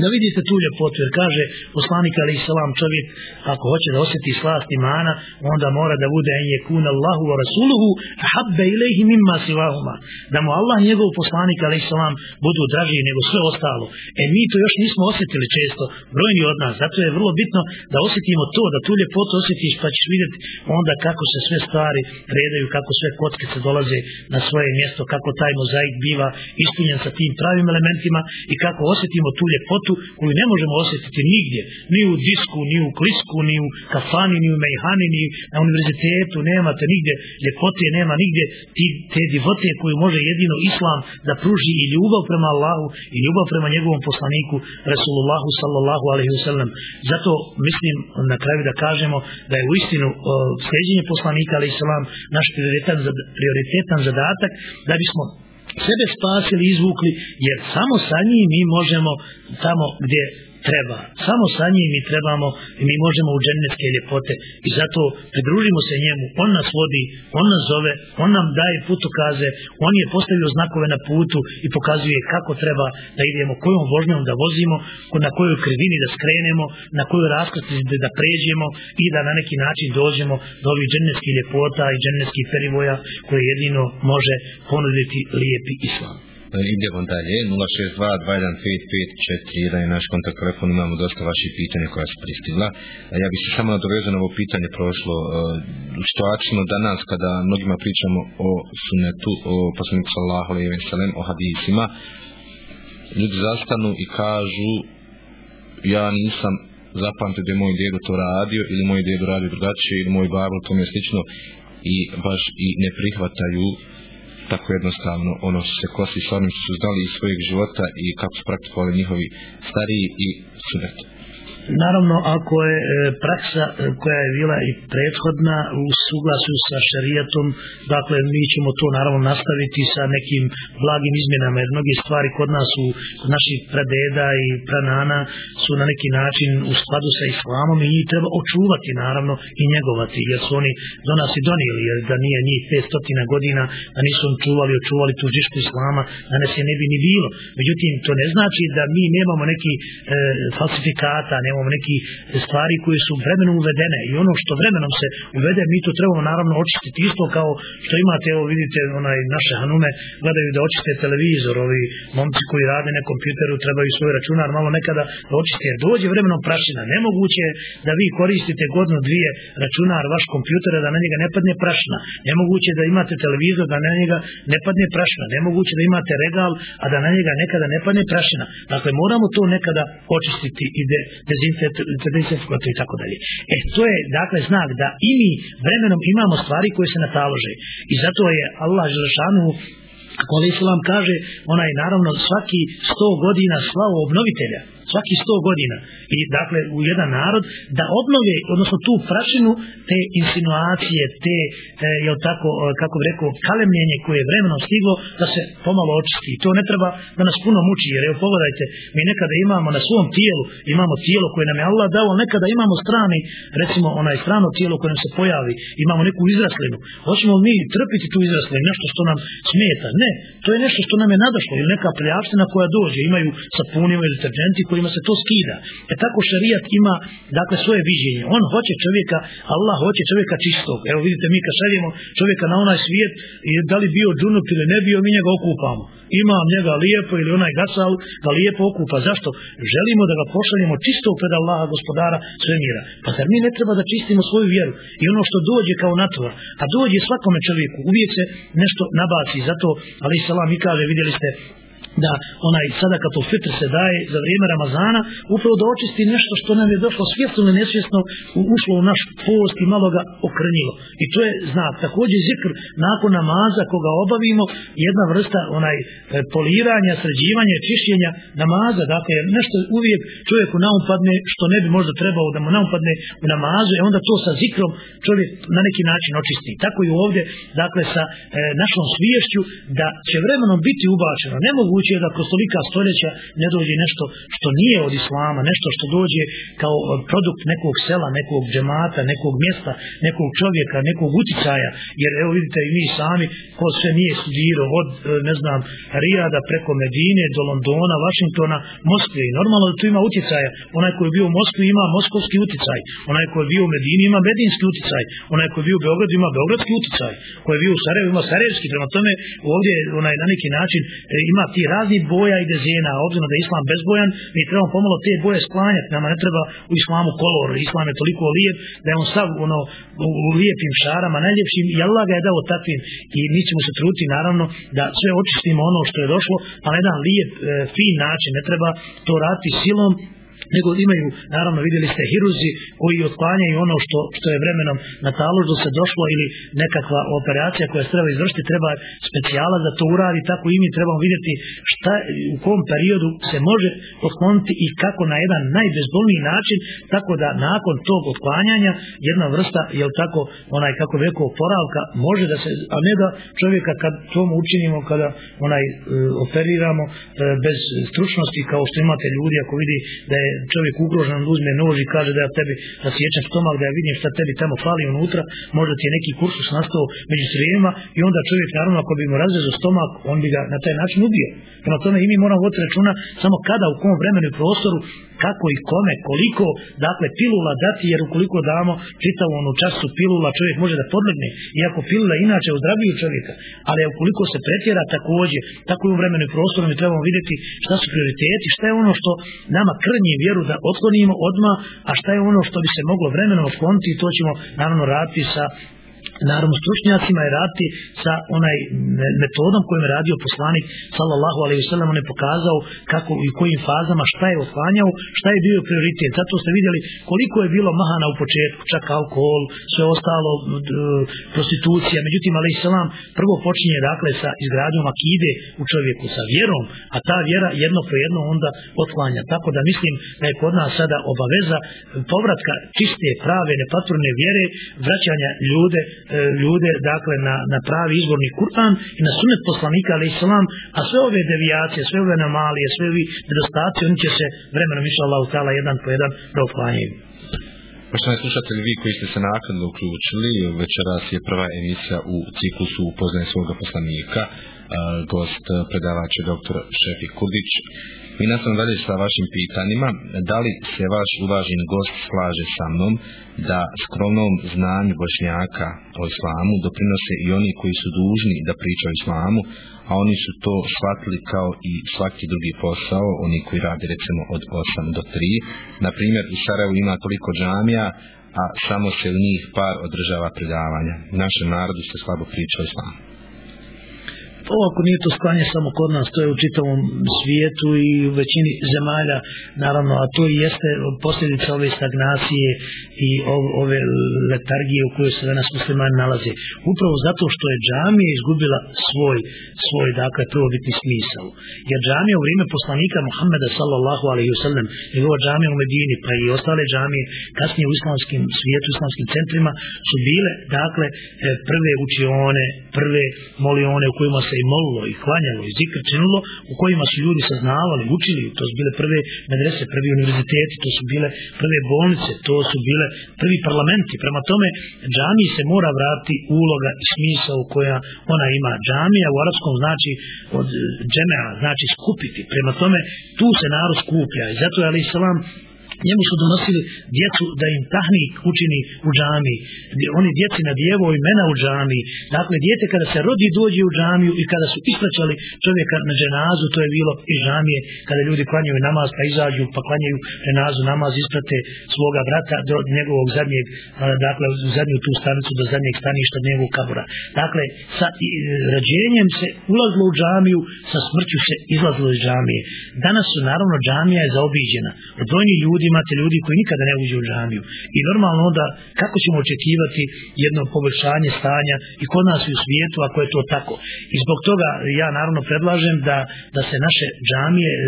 da vidite tu ljepotu, jer kaže poslanik ali salam čovjek, ako hoće da osjeti slast imana, onda mora da bude en je kun Allahu wa Rasuluhu, habbe ilaihi mimma sivahuma. da mu Allah njegov poslanik ali salam budu draži nego sve ostalo. E mi to još nismo osjetili često, brojni od nas, zato je vrlo bitno da osjetimo to, da tu ljepotu osjetiš pa ćeš vidjeti onda kako se sve stvari predaju, kako sve kockice dolaze na svoje mjesto, kako taj mozaik biva ispunjen sa tim pravim elementima i kako osjetimo tu ljepotu ljepotu koju ne možemo osjetiti nigdje, ni u disku, ni u klisku, ni u kafani, ni u mejhani, ni na univerzitetu, nemate nigdje ljepote, nema nigdje ti, te divote koju može jedino Islam da pruži i ljubav prema Allahu i ljubav prema njegovom poslaniku Rasulullahu sallallahu alaihi wasallam. Zato mislim na kraju da kažemo da je u istinu sljeđenje poslanika alaihi wasallam naš prioritetan, prioritetan zadatak da bismo sebe spasili, izvukli, jer samo sa njim mi možemo tamo gdje treba. Samo sa njim mi trebamo i mi možemo u džennetske ljepote i zato pridružimo se njemu. On nas vodi, on nas zove, on nam daje putokaze, on je postavio znakove na putu i pokazuje kako treba da idemo, kojom vožnjom da vozimo, na kojoj krivini da skrenemo, na kojoj raskrsnici da pređemo i da na neki način dođemo do ovih džennetskih ljepota i džennetskih perivoja koje jedino može ponuditi lijepi islam. E, Idemo dalje, 062-215-541 je naš kontakt telefon, imamo dosta vaših pitanja koja su pristigla. A ja bih se samo nadovezao na ovo pitanje prošlo. Uh, situacijno danas kada mnogima pričamo o sunetu, o poslaniku sallahu alaihi wa sallam, o hadisima, ljudi zastanu i kažu ja nisam zapamtio da je moj djedo to radio ili moj djedo radio drugačije ili moj babo to mi je slično i baš i ne prihvataju tako jednostavno ono što se kosi s onim što su znali iz svojeg života i kako su praktikovali njihovi stariji i sunet. Naravno, ako je e, praksa e, koja je bila i prethodna u suglasu sa šarijatom, dakle, mi ćemo to naravno nastaviti sa nekim blagim izmjenama, jer mnogi stvari kod nas u kod naših pradeda i pranana su na neki način u skladu sa islamom i njih treba očuvati naravno i njegovati, jer su oni do nas i donijeli, jer da nije njih 500 godina, da nisu čuvali, očuvali tu žišku islama, da nas je ne bi ni bilo. Međutim, to ne znači da mi nemamo neki e, falsifikata, nemamo neki stvari koje su vremenom uvedene i ono što vremenom se uvede, mi to trebamo naravno očistiti isto kao što imate, evo vidite, onaj, naše hanume gledaju da očiste televizor, ovi momci koji rade na kompjuteru trebaju svoj računar malo nekada da očiste, jer dođe vremenom prašina. Nemoguće je da vi koristite godno dvije računar vaš kompjuter da na njega ne padne prašina. Nemoguće da imate televizor da na njega ne padne prašina. Nemoguće da imate regal, a da na njega nekada ne padne prašina. Dakle, moramo to nekada očistiti i de, dezinfekovati i tako dalje. E, to je, dakle, znak da i mi vremenom imamo stvari koje se natalože. I zato je Allah Želešanu Ako Ali Islam kaže, onaj naravno svaki 100 godina slavu obnovitelja, svaki sto godina. I dakle u jedan narod da obnove odnosno tu prašinu te insinuacije te e, je tako kako bi rekao kalemljenje koje je vremenom stiglo da se pomalo očisti. To ne treba da nas puno muči jer evo pogledajte mi nekada imamo na svom tijelu imamo tijelo koje nam je Allah dao nekada imamo strani recimo onaj strano tijelo koje nam se pojavi. Imamo neku izraslinu. Hoćemo mi trpiti tu izraslinu nešto što nam smeta? Ne to je nešto što nam je nadošlo ili neka prijavština koja dođe imaju sapunima ili deterđenti kojima se to skida. E tako šarijat ima dakle svoje viđenje. On hoće čovjeka, Allah hoće čovjeka čistog. Evo vidite mi kad šaljemo čovjeka na onaj svijet i da li bio džunup ili ne bio, mi njega okupamo. Ima njega lijepo ili onaj gasal ga lijepo okupa. Zašto? Želimo da ga pošaljemo čisto pred Allaha gospodara svemira. Pa zar mi ne treba da čistimo svoju vjeru i ono što dođe kao natvor, a dođe svakome čovjeku, uvijek se nešto nabaci. Zato, ali salam i kaže, vidjeli ste da onaj sada kad to fitr se daje za vrijeme Ramazana, upravo da očisti nešto što nam je došlo svjesno ili nesvjesno ušlo u naš post i malo ga okrnilo. I to je znak. Također zikr nakon namaza koga obavimo, jedna vrsta onaj e, poliranja, sređivanja, čišćenja namaza. Dakle, nešto uvijek čovjeku naumpadne što ne bi možda trebao da mu naumpadne u namazu i onda to sa zikrom čovjek na neki način očisti. Tako i ovdje, dakle, sa e, našom sviješću da će vremenom biti ubačeno. Nemoguće je da kroz tolika stoljeća ne dođe nešto što nije od islama, nešto što dođe kao produkt nekog sela, nekog džemata, nekog mjesta, nekog čovjeka, nekog uticaja, jer evo vidite i mi sami, ko sve nije studirao od, e, ne znam, Rijada preko Medine do Londona, Washingtona, Moskve. I normalno da tu ima uticaja, onaj koji je bio u Moskvi ima moskovski uticaj, onaj koji je bio u Medini ima medinski uticaj, onaj koji je bio u Beogradu ima beogradski uticaj, koji je bio u Sarajevu ima sarajevski, prema tome ovdje onaj na neki način e, ima ti razni boja i dezena, obzirom da je islam bezbojan, mi trebamo pomalo te boje sklanjati, nama ne treba u islamu kolor, islam je toliko lijep, da je on sav ono, u lijepim šarama, najljepšim, i Allah ga je dao takvim, i mi ćemo se truti naravno da sve očistimo ono što je došlo, pa na jedan lijep, e, fin način, ne treba to raditi silom, nego imaju, naravno vidjeli ste hiruzi koji otklanjaju ono što, što je vremenom na taložu se došlo ili nekakva operacija koja se treba izvršiti, treba specijala da to uradi, tako i mi trebamo vidjeti šta, u kom periodu se može otkloniti i kako na jedan najbezbolniji način, tako da nakon tog otklanjanja jedna vrsta, je tako, onaj kako rekao, poravka, može da se, a ne da čovjeka kad tomu učinimo, kada onaj e, operiramo e, bez stručnosti, kao što imate ljudi, ako vidi da je je čovjek ugrožen, uzme nož i kaže da ja tebi rasjećam stomak, da ja vidim šta tebi tamo fali unutra, možda ti je neki kursus nastao među srijevima i onda čovjek naravno ako bi mu razrezao stomak, on bi ga na taj način ubio. Prema tome i mi moramo voditi računa samo kada, u kom vremenu i prostoru, kako i kome, koliko, dakle, pilula dati, jer ukoliko damo čitavu onu času pilula, čovjek može da podlegne, iako pilula inače ozdravljuju čovjeka, ali ukoliko se pretjera također, tako i u vremenu i prostoru, mi trebamo vidjeti šta su prioriteti, šta je ono što nama krnji vjeru da otklonimo odma, a šta je ono što bi se moglo vremenom otkloniti to ćemo naravno raditi sa naravno stručnjacima je raditi sa onaj metodom kojim je radio poslanik sallallahu alaihi sallam on je pokazao kako i kojim fazama šta je oslanjao šta je bio prioritet. Zato ste vidjeli koliko je bilo mahana u početku čak alkohol sve ostalo prostitucija. Međutim alaihi sallam prvo počinje dakle sa izgradnjom akide u čovjeku sa vjerom a ta vjera jedno po jedno onda otklanja. Tako da mislim da je kod nas sada obaveza povratka čiste prave nepaturne vjere vraćanja ljude E, ljude dakle na, na pravi izborni Kur'an i na sunet poslanika ali islam, a sve ove devijacije, sve ove anomalije, sve ovi nedostaci, oni će se vremenom išla Allah utala jedan po jedan da uklanjaju. Poštovani slušatelji, vi koji ste se nakladno uključili, večeras je prva emisija u ciklusu upoznaje svoga poslanika, gost predavač je dr. Šefi Kudić. Mi nastavno dalje sa vašim pitanjima. Da li se vaš uvažen gost slaže sa mnom da skromnom znanju bošnjaka o islamu doprinose i oni koji su dužni da pričaju o islamu, a oni su to shvatili kao i svaki drugi posao, oni koji rade recimo od 8 do 3. Na primjer, u Sarajevu ima toliko džamija, a samo se u njih par održava predavanja. Našem narodu se slabo priča o islamu Ovako nije to sklanje samo kod nas, to je u čitavom svijetu i u većini zemalja, naravno, a to i jeste posljedica ove stagnacije i ove letargije u kojoj se danas muslimani nalaze. Upravo zato što je džamija izgubila svoj, svoj dakle, prvobitni smisao. Jer džamija u vrijeme poslanika Muhammeda sallallahu alaihi wasallam, njegova džamija u Medini, pa i ostale džamije, kasnije u islamskim svijetu, islamskim centrima, su bile, dakle, e, prve učione, prve molione u kojima se i molilo i klanjalo i zikr činilo u kojima su ljudi saznavali, učili, to su bile prve medrese, prvi univerziteti, to su bile prve bolnice, to su bile prvi parlamenti. Prema tome, džami se mora vratiti uloga i smisao u koja ona ima. Džamija u arabskom znači od e, džemea, znači skupiti. Prema tome, tu se narod skuplja i zato je ali salam njemu su donosili djecu da im tahnik učini u džami. Oni djeci na djevo imena u džami. Dakle, djete kada se rodi dođe u džamiju i kada su ispraćali čovjeka na dženazu, to je bilo i džamije, kada ljudi klanjaju namaz pa izađu pa klanjaju dženazu namaz, isprate svoga brata do njegovog zadnjeg, dakle, u zadnju tu stanicu do zadnjeg staništa njegovog kabura. Dakle, sa rađenjem se ulazlo u džamiju, sa smrću se izlazilo iz džamije. Danas su naravno džamija je zaobiđena. Od brojnih ljudi imate ljudi koji nikada ne uđe u džamiju. I normalno onda, kako ćemo očekivati jedno poboljšanje stanja i kod nas i u svijetu, ako je to tako. I zbog toga ja naravno predlažem da, da se naše džamije e,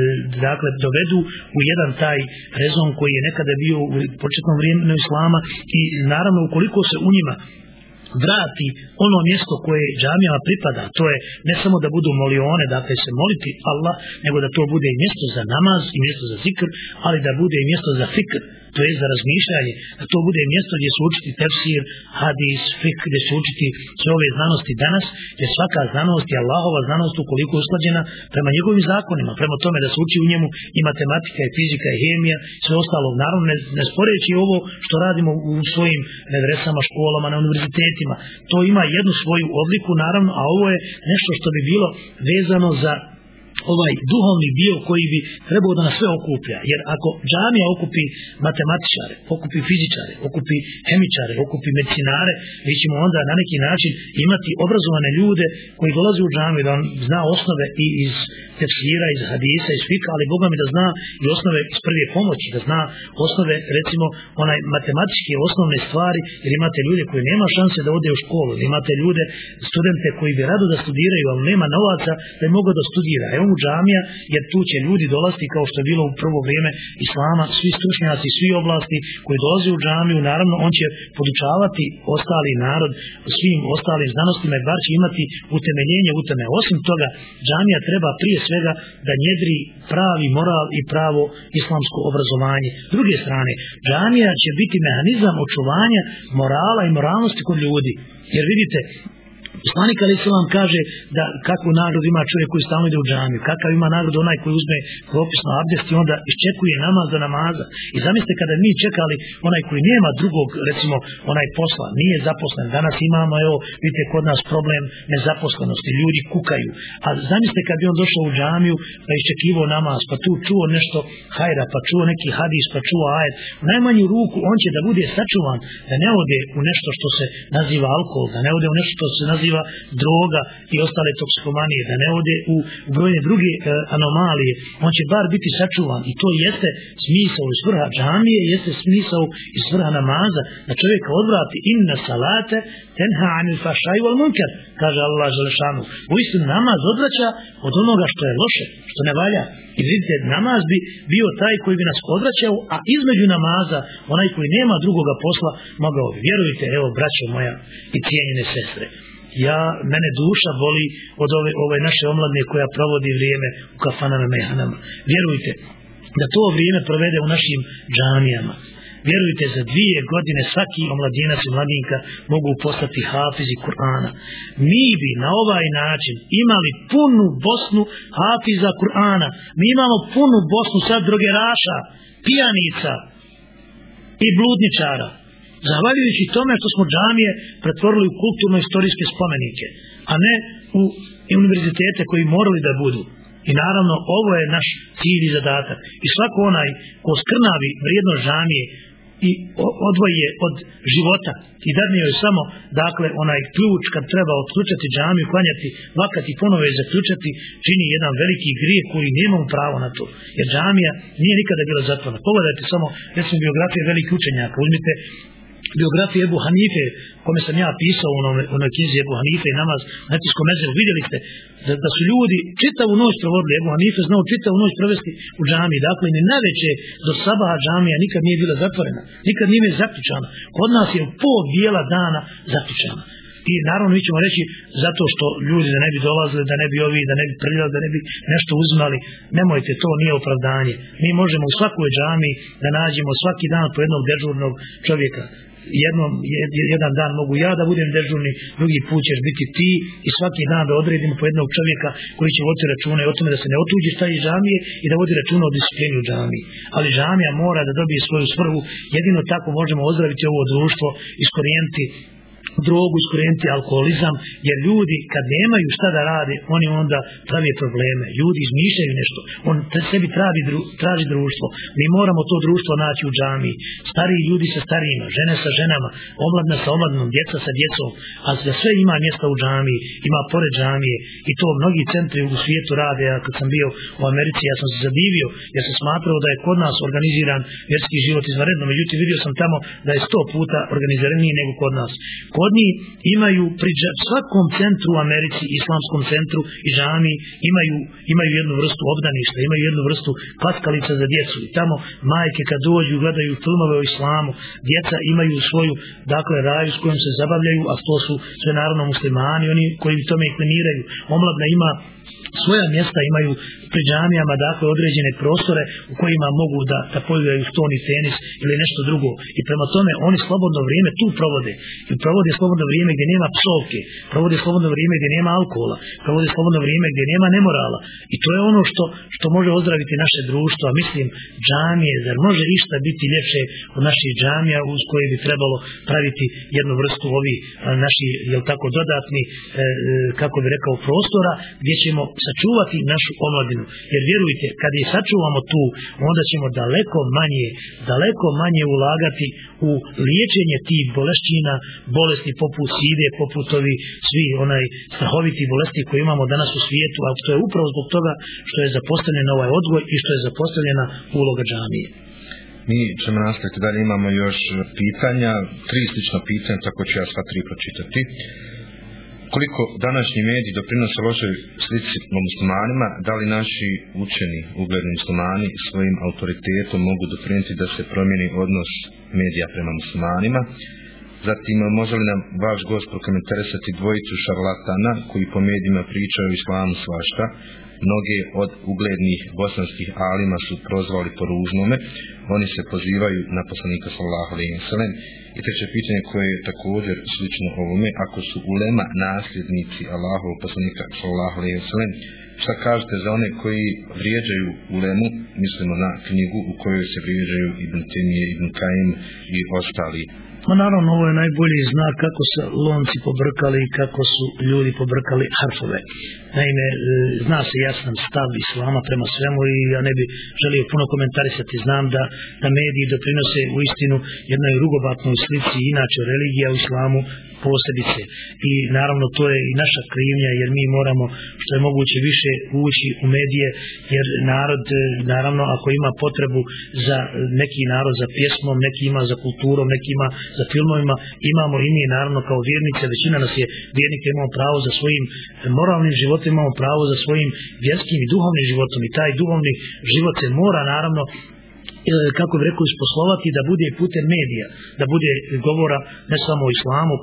dakle, dovedu u jedan taj rezon koji je nekada bio u početnom vremenu islama i naravno ukoliko se u njima vrati ono mjesto koje džamijama pripada, to je ne samo da budu molione, dakle se moliti Allah, nego da to bude i mjesto za namaz i mjesto za zikr, ali da bude i mjesto za fikr, to je za razmišljanje, da to bude mjesto gdje se učiti tefsir, hadis, fik, gdje se učiti sve ove znanosti danas, gdje svaka znanost je Allahova znanost ukoliko je usklađena prema njegovim zakonima, prema tome da se uči u njemu i matematika, i fizika, i hemija, sve ostalo, naravno ne, ne sporeći ovo što radimo u svojim medresama, školama, na univerzitetima, to ima jednu svoju odliku, naravno, a ovo je nešto što bi bilo vezano za ovaj duhovni dio koji bi trebao da nas sve okuplja. Jer ako džamija okupi matematičare, okupi fizičare, okupi hemičare, okupi medicinare, mi ćemo onda na neki način imati obrazovane ljude koji dolaze u džamiju da on zna osnove i iz tefsira, iz hadisa, iz fika, ali Boga mi da zna i osnove iz prve pomoći, da zna osnove, recimo, onaj matematičke osnovne stvari, jer imate ljude koji nema šanse da ode u školu, imate ljude, studente koji bi rado da studiraju, ali nema novaca da je mogo da studira. E on njemu džamija, jer tu će ljudi dolaziti kao što je bilo u prvo vrijeme Islama, svi stručnjaci, svi oblasti koji dolaze u džamiju, naravno on će podučavati ostali narod svim ostalim znanostima i bar će imati utemeljenje u tome. Osim toga, džamija treba prije svega da njedri pravi moral i pravo islamsko obrazovanje. S druge strane, džamija će biti mehanizam očuvanja morala i moralnosti kod ljudi. Jer vidite, Poslanik Ali vam kaže da kakvu nagradu ima čovjek koji stalno ide u džamiju, kakav ima nagradu onaj koji uzme propisno abdest i onda iščekuje namaz do namaza. I zamislite kada mi čekali onaj koji nema drugog, recimo onaj posla, nije zaposlen. Danas imamo, evo, vidite kod nas problem nezaposlenosti, ljudi kukaju. A zamislite kad bi on došao u džamiju pa iščekivao namaz, pa tu čuo nešto hajra, pa čuo neki hadis, pa čuo ajet. U najmanju ruku on će da bude sačuvan, da ne ode u nešto što se naziva alkohol, da ne ode u nešto što se naziva naziva droga i ostale toksikomanije, da ne ode u, u brojne druge e, anomalije, on će bar biti sačuvan i to jeste smisao i svrha džamije, jeste smisao i svrha namaza, da čovjeka odvrati inna salate tenha anil fašaj wal munker, kaže Allah Želešanu. U istinu namaz odvraća od onoga što je loše, što ne valja. I vidite, namaz bi bio taj koji bi nas odvraćao, a između namaza, onaj koji nema drugoga posla, mogao bi. Vjerujte, evo, braćo moja i cijenjene sestre, ja, mene duša boli od ove, ove naše omladne koja provodi vrijeme u kafanama mehanama. Vjerujte da to vrijeme provede u našim džamijama. Vjerujte, za dvije godine svaki omladinac i mladinka mogu postati hafizi Kur'ana. Mi bi na ovaj način imali punu Bosnu hafiza Kur'ana. Mi imamo punu Bosnu sad drogeraša, pijanica i bludničara zahvaljujući tome što smo džamije pretvorili u kulturno-istorijske spomenike, a ne u univerzitete koji morali da budu. I naravno, ovo je naš cilj i zadatak. I svako onaj ko skrnavi vrijedno džamije i odvoji je od života i dadne joj samo, dakle, onaj ključ kad treba otključati džamiju, klanjati, vakati, ponovo je zaključati, čini jedan veliki grijeh koji nemamo pravo na to. Jer džamija nije nikada bila zatvorna. Pogledajte samo, recimo, biografije velike učenjaka. Uzmite biografije Ebu Hanife, kome sam ja pisao u onoj knjizi Ebu Hanife i namaz na Etiskom mezeru, vidjeli ste da, da su ljudi čitavu noć provodili, Ebu Hanife znao čitavu noć provesti u džami, dakle ni najveće do sabaha džamija nikad nije bila zatvorena, nikad nije zaključana. Kod nas je u pol dijela dana zaključana. I naravno mi ćemo reći zato što ljudi da ne bi dolazili, da ne bi ovi, da ne bi prljali, da ne bi nešto uzmali. Nemojte, to nije opravdanje. Mi možemo u svakoj džami da nađemo svaki dan po jednog dežurnog čovjeka jednom, jedan dan mogu ja da budem dežurni, drugi put ćeš biti ti i svaki dan da odredimo po jednog čovjeka koji će voditi račune o tome da se ne otuđi stavi džamije i da vodi računa o disciplini u džamiji. Ali džamija mora da dobije svoju svrhu, jedino tako možemo ozdraviti ovo društvo, iskorijeniti drogu, iskorijeniti alkoholizam, jer ljudi kad nemaju šta da rade, oni onda pravi probleme. Ljudi izmišljaju nešto. On sebi traži, dru, traži društvo. Mi moramo to društvo naći u džamiji. Stari ljudi sa starijima, žene sa ženama, omladna sa omladnom, djeca sa djecom. A za sve ima mjesta u džamiji, ima pored džamije. I to mnogi centri u svijetu rade. Ja kad sam bio u Americi, ja sam se zadivio, jer sam smatrao da je kod nas organiziran vjerski život izvanredno. Međutim, vidio sam tamo da je sto puta organiziraniji nego kod nas. Kod njih imaju pri svakom centru u Americi, islamskom centru i žami, imaju, imaju jednu vrstu obdaništa, imaju jednu vrstu klaskalica za djecu. I tamo majke kad dođu gledaju filmove o islamu, djeca imaju svoju, dakle, raju s kojom se zabavljaju, a to su sve naravno muslimani, oni koji tome planiraju Omladna ima svoja mjesta imaju pri džamijama dakle određene prostore u kojima mogu da, da poljujaju stoni tenis ili nešto drugo. I prema tome oni slobodno vrijeme tu provode. I provode slobodno vrijeme gdje nema psovke provode slobodno vrijeme gdje nema alkohola provode slobodno vrijeme gdje nema nemorala. I to je ono što što može ozdraviti naše društvo. A mislim džamije zar može išta biti ljepše od naših džamija uz koje bi trebalo praviti jednu vrstu ovi naši jel tako dodatni e, e, kako bi rekao prostora gdje ćemo sačuvati našu omladinu. Jer vjerujte, kad je sačuvamo tu, onda ćemo daleko manje, daleko manje ulagati u liječenje tih bolešćina, bolesti poput side, poput ovi svi onaj strahoviti bolesti koje imamo danas u svijetu, a to je upravo zbog toga što je zapostavljen ovaj odgoj i što je zapostavljena uloga džamije. Mi ćemo nastaviti dalje, imamo još pitanja, tri slična pitanja, tako ću ja sva tri pročitati koliko današnji mediji doprinose lošoj slici o muslimanima, da li naši učeni, ugledni muslimani svojim autoritetom mogu dopriniti da se promijeni odnos medija prema muslimanima. Zatim, može li nam vaš gost prokomentarisati dvojicu šarlatana koji po medijima pričaju o islamu svašta, mnoge od uglednih bosanskih alima su prozvali po ružnome, oni se pozivaju na poslanika sallahu alaihi sallam. I treće pitanje koje je također slično ovome, ako su ulema nasljednici Allahov poslanika sallahu alaihi wa sallam, šta kažete za one koji vrijeđaju ulemu, mislimo na knjigu u kojoj se vrijeđaju Ibn Temije, Ibn Kajim i ostali Ma naravno, ovo je najbolji znak kako se lonci pobrkali i kako su ljudi pobrkali harfove. Naime, e, zna se jasan stav islama prema svemu i ja ne bi želio puno komentarisati. Znam da, da mediji doprinose u istinu jednoj rugobatnoj slici inače religija u islamu posebice. I naravno to je i naša krivnja jer mi moramo što je moguće više ući u medije jer narod e, naravno ako ima potrebu za neki narod za pjesmom, neki ima za kulturom, neki ima za filmovima, imamo i mi naravno kao vjernice, većina nas je vjernika imamo pravo za svojim moralnim životom, imamo pravo za svojim vjerskim i duhovnim životom i taj duhovni život se mora naravno E, kako bi rekao, isposlovati da bude putem medija, da bude govora ne samo o islamu, o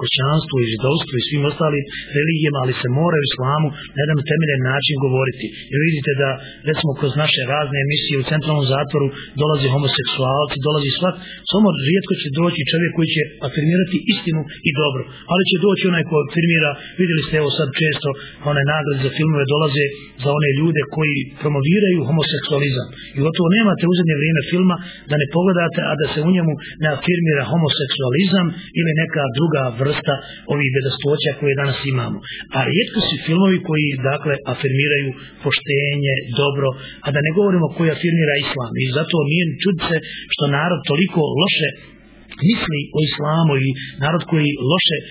i židovstvu i svim ostalim religijama, ali se mora u islamu na jedan temeljen način govoriti. Jer vidite da, recimo, kroz naše razne emisije u centralnom zatvoru dolazi homoseksualci, dolazi svak, samo rijetko će doći čovjek koji će afirmirati istinu i dobro, ali će doći onaj ko afirmira, vidjeli ste evo sad često, one nagrade za filmove dolaze za one ljude koji promoviraju homoseksualizam. I gotovo nemate u zadnje vrijeme filma da ne pogledate, a da se u njemu ne afirmira homoseksualizam ili neka druga vrsta ovih bedastoća koje danas imamo. A rijetko su filmovi koji, dakle, afirmiraju poštenje, dobro, a da ne govorimo koji afirmira islam. I zato nije čud se što narod toliko loše misli o islamu i narod koji loše e,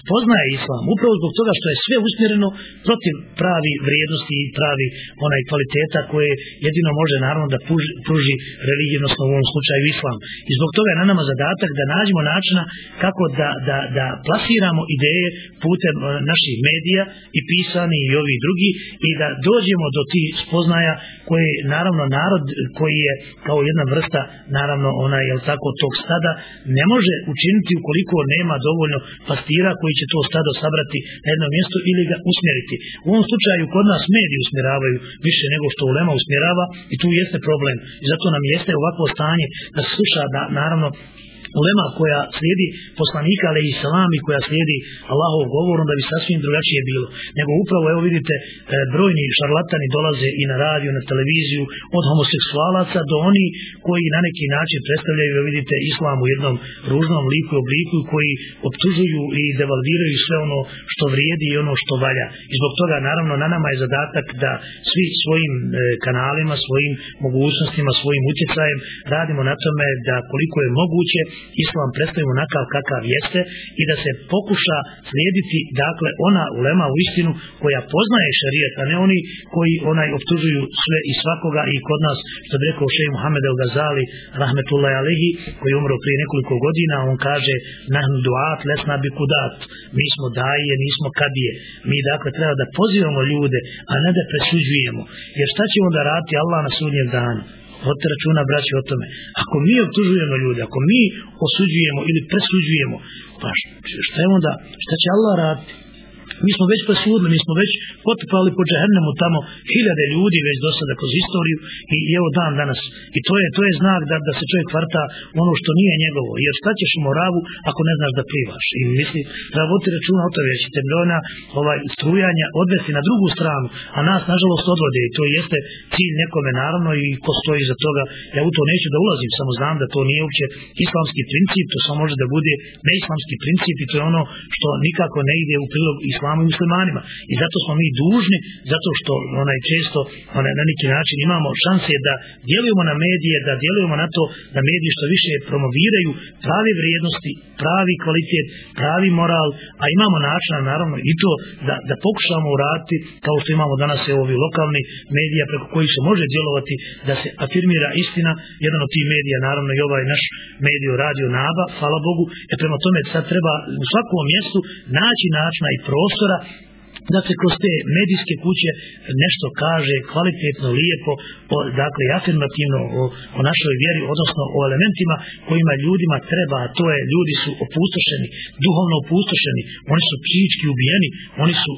spoznaje islam. Upravo zbog toga što je sve usmjereno protiv pravi vrijednosti i pravi onaj kvaliteta koje jedino može naravno da pruži, pruži religijnost u ovom slučaju islam. I zbog toga je na nama zadatak da nađemo načina kako da, da, da plasiramo ideje putem e, naših medija i pisani i ovi drugi i da dođemo do tih spoznaja koje naravno narod koji je kao jedna vrsta naravno ona je tako tog stada ne može učiniti ukoliko nema dovoljno pastira koji će to stado sabrati na jedno mjesto ili ga usmjeriti. U ovom slučaju kod nas mediji usmjeravaju više nego što ulema usmjerava i tu jeste problem. I zato nam jeste ovako stanje da se sluša da naravno ulema koja slijedi poslanika ali i salami koja slijedi Allahov govorom da bi sasvim drugačije bilo. Nego upravo, evo vidite, e, brojni šarlatani dolaze i na radio, na televiziju, od homoseksualaca do oni koji na neki način predstavljaju, evo vidite, islam u jednom ružnom liku i obliku koji optužuju i devalviraju sve ono što vrijedi i ono što valja. I zbog toga, naravno, na nama je zadatak da svi svojim e, kanalima, svojim mogućnostima, svojim utjecajem radimo na tome da koliko je moguće islam predstavi onakav kakav jeste i da se pokuša slijediti dakle ona ulema u istinu koja poznaje šarijet, a ne oni koji onaj optužuju sve i svakoga i kod nas, što bi rekao šeji Muhammed El Gazali, rahmetullahi alihi, koji umro prije nekoliko godina, on kaže, nahnu duat, lesna bi kudat, mi smo daje, nismo kadije. Mi dakle treba da pozivamo ljude, a ne da presuđujemo. Jer šta će onda raditi Allah na sudnjem danu? Vodite računa braći o tome. Ako mi obtužujemo ljude, ako mi osuđujemo ili presuđujemo, pa šta je onda, šta će Allah raditi? Mi smo već presudili, mi smo već potpali po džahennemu tamo hiljade ljudi već do sada kroz istoriju i evo dan danas. I to je to je znak da, da se čovjek kvarta ono što nije njegovo. Jer šta ćeš u moravu ako ne znaš da plivaš? I misli, da voti računa o tome, jer ćete brojna ovaj, strujanja odvesti na drugu stranu, a nas nažalost odvode i to jeste cilj nekome naravno i ko stoji za toga. Ja u to neću da ulazim, samo znam da to nije uopće islamski princip, to samo može da bude neislamski princip i to je ono što nikako ne ide u prilog islamu islamu i muslimanima. I zato smo mi dužni, zato što onaj često onaj, na neki način imamo šanse da djelujemo na medije, da djelujemo na to da mediji što više promoviraju pravi vrijednosti, pravi kvalitet, pravi moral, a imamo načina naravno i to da, da pokušamo uraditi kao što imamo danas evo ovi lokalni medija preko koji se može djelovati da se afirmira istina, jedan od tih medija naravno i ovaj naš mediju radio Naba, hvala Bogu, e prema tome sad treba u svakom mjestu naći načina i prostor prostora da se kroz te medijske kuće nešto kaže kvalitetno, lijepo, o, dakle afirmativno o, o našoj vjeri, odnosno o elementima kojima ljudima treba, a to je ljudi su opustošeni, duhovno opustošeni, oni su psihički ubijeni, oni su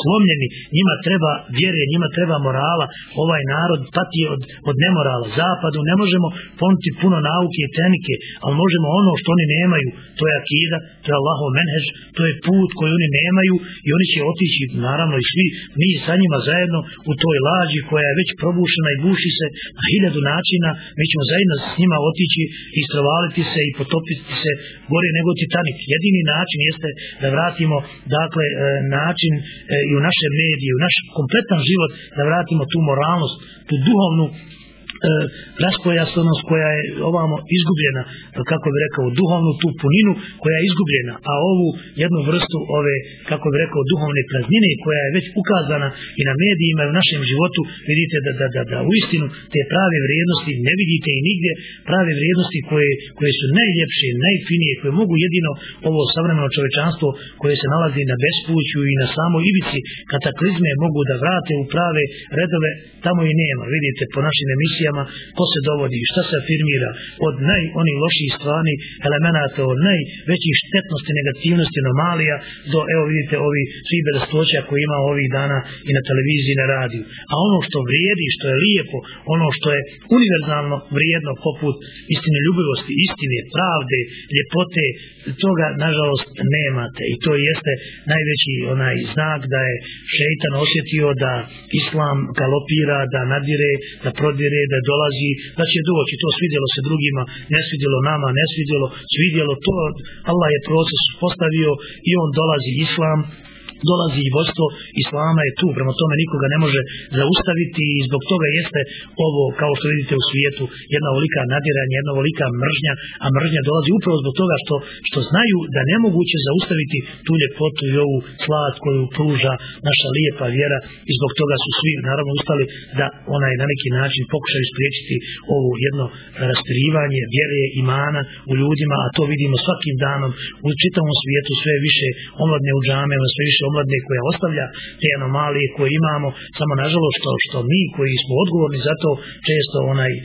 slomljeni, njima treba vjere, njima treba morala, ovaj narod pati od, od nemorala, zapadu ne možemo poniti puno nauke i tehnike, ali možemo ono što oni nemaju, to je akida, to je Allahov menhež, to je put koji oni nemaju i oni će otići naravno i svi mi sa njima zajedno u toj lađi koja je već probušena i buši se na hiljadu načina. Mi ćemo zajedno s njima otići i strovaliti se i potopiti se gore nego Titanic jedini način jeste da vratimo dakle e, način e, i u naše medije u naš kompletan život da vratimo tu moralnost tu duhovnu e, raspojasnost koja je ovamo izgubljena, pa kako bi rekao, duhovnu tu puninu koja je izgubljena, a ovu jednu vrstu ove, kako bi rekao, duhovne praznine koja je već ukazana i na medijima i u našem životu, vidite da, da, da, da u istinu te prave vrijednosti ne vidite i nigdje prave vrijednosti koje, koje su najljepše, najfinije, koje mogu jedino ovo savremeno čovečanstvo koje se nalazi na bespuću i na samoj ivici kataklizme mogu da vrate u prave redove, tamo i nema. Vidite po našim emisijama ko se dovodi, šta se afirmira od naj oni loših stvari, elemenata, od najvećih štetnosti, negativnosti, anomalija, do, evo vidite, ovi svi bedastoća koji ima ovih dana i na televiziji na radiju. A ono što vrijedi, što je lijepo, ono što je univerzalno vrijedno poput istine ljubivosti, istine, pravde, ljepote, toga nažalost nemate i to jeste najveći onaj znak da je šeitan osjetio da islam galopira, da nadire, da prodire, da dolazi, da će doći, to svidjelo se drugima, ne svidjelo nama, ne svidjelo, svidjelo to, Allah je proces postavio i on dolazi islam, dolazi i vodstvo islama je tu, prema tome nikoga ne može zaustaviti i zbog toga jeste ovo, kao što vidite u svijetu, jedna volika nadiranja, jedna volika mržnja, a mržnja dolazi upravo zbog toga što, što znaju da nemoguće zaustaviti tu ljepotu i ovu slad koju pruža naša lijepa vjera i zbog toga su svi naravno ustali da onaj na neki način pokušaju spriječiti ovo jedno rastirivanje vjere imana u ljudima, a to vidimo svakim danom u čitavom svijetu sve više omladne u džame, sve više omladne koja ostavlja te anomalije koje imamo, samo nažalost što, što mi koji smo odgovorni za to često onaj e,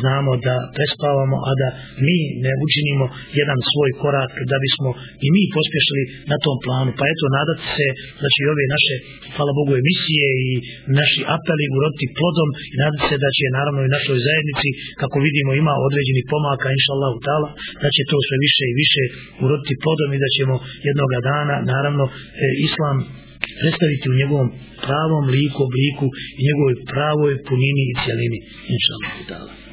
znamo da prespavamo, a da mi ne učinimo jedan svoj korak da bismo i mi pospješili na tom planu. Pa eto, nadati se da će i ove naše, hvala Bogu, emisije i naši apeli uroditi plodom i nadati se da će naravno i našoj zajednici, kako vidimo, ima određeni pomaka, inša Allah, da će to sve više i više uroditi plodom i da ćemo jednoga dana, naravno, e, islam predstaviti u njegovom pravom liku, obliku i njegovoj pravoj punini i cijelini. Inša Allah.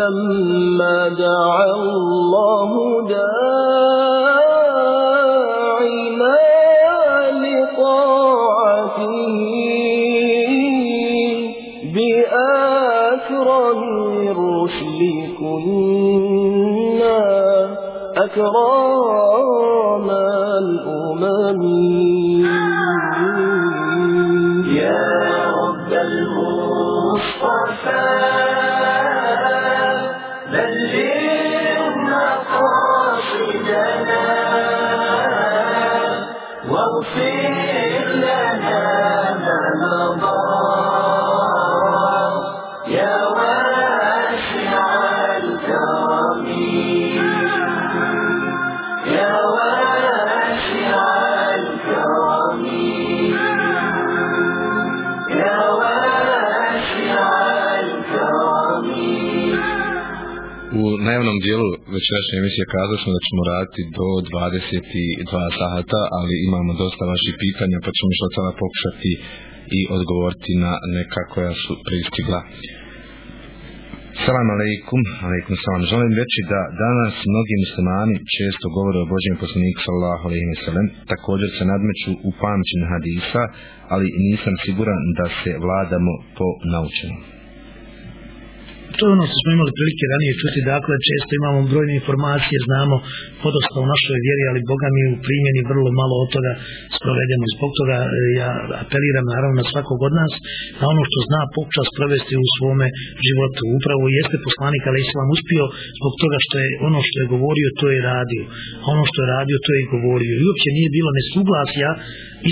لما دعا الله داعنا أكرام الأمم. Večerašnje emisije kazao smo da ćemo raditi do 22 sahata, ali imamo dosta vaših pitanja, pa ćemo što sada pokušati i odgovoriti na neka koja su pristigla. Salam alaikum, alaikum salam. Želim reći da danas mnogi muslimani često govore o Božjem poslaniku sallahu alaihi wasallam, također se nadmeću u pamćenju hadisa, ali nisam siguran da se vladamo po naučenom to je ono što smo imali prilike ranije čuti, dakle često imamo brojne informacije, znamo podosta u našoj vjeri, ali Boga mi u primjeni vrlo malo od toga sprovedemo. Zbog toga e, ja apeliram naravno na svakog od nas, na ono što zna pokuša sprovesti u svome životu. Upravo jeste poslanik, ali Islam uspio zbog toga što je ono što je govorio, to je radio. A ono što je radio, to je i govorio. I uopće nije bilo nesuglasja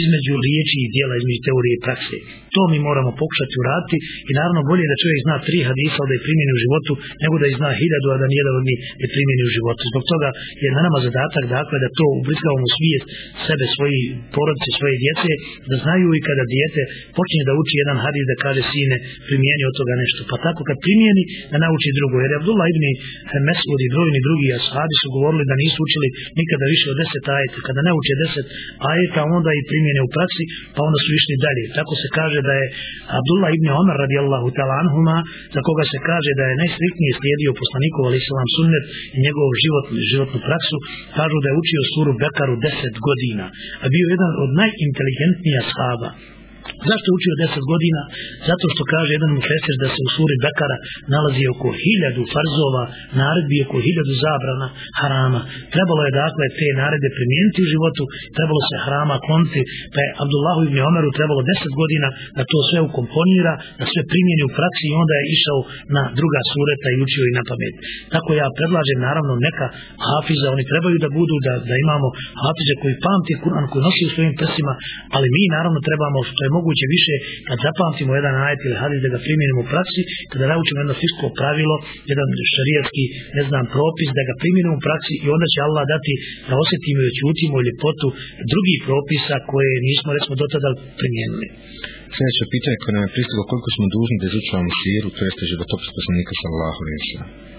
između riječi i dijela, između teorije i prakse. To mi moramo pokušati uraditi i naravno bolje da čovjek zna tri hadisa da je primjeni u životu, nego da ih zna hiljadu, a da nijedan od njih ne primjeni u životu. Zbog toga je na nama zadatak dakle da to ubrizgavamo svijest sebe, svoji porodice, svoje djece, da znaju i kada dijete počne da uči jedan hadis da kaže sine primijeni od toga nešto. Pa tako kad primijeni da nauči drugo. Jer Abdullah ibn Mesud i brojni drugi ashabi su govorili da nisu učili nikada više od deset ajeta. Kada nauče deset ajeta onda i primjene u praksi, pa onda su išli dalje. Tako se kaže da je Abdullah ibn Omar radijallahu ta'ala anhuma, za koga se kaže da je najstriktnije slijedio poslanikov ali islam sunnet i njegov život, životnu praksu, kažu da je učio suru Bekaru 10 godina, a bio jedan od najinteligentnija shaba. Zašto je učio 10 godina? Zato što kaže jedan mufesir da se u suri Bekara nalazi oko hiljadu farzova, naredbi oko hiljadu zabrana harama. Trebalo je dakle te naredbe primijeniti u životu, trebalo se harama konti, pa je Abdullahu ibn Omeru trebalo 10 godina da to sve ukomponira, da sve primjeni u praksi i onda je išao na druga sureta i učio i na pamet. Tako ja predlažem naravno neka hafiza, oni trebaju da budu, da, da imamo hafize koji pamti Kur'an, koji nosi u svojim prsima, ali mi naravno trebamo što je moguće više kad zapamtimo jedan ajet ili hadis da ga primjenimo u praksi, kada naučimo jedno fisko pravilo, jedan šarijatski, ne znam, propis, da ga primjenimo u praksi i onda će Allah dati da osjetimo i oćutimo ljepotu drugih propisa koje nismo, recimo, do tada primjenili. Sljedeće pitanje koje nam je pristilo koliko smo dužni da izučavamo siru, to jeste životopis poslanika sallahu alaihi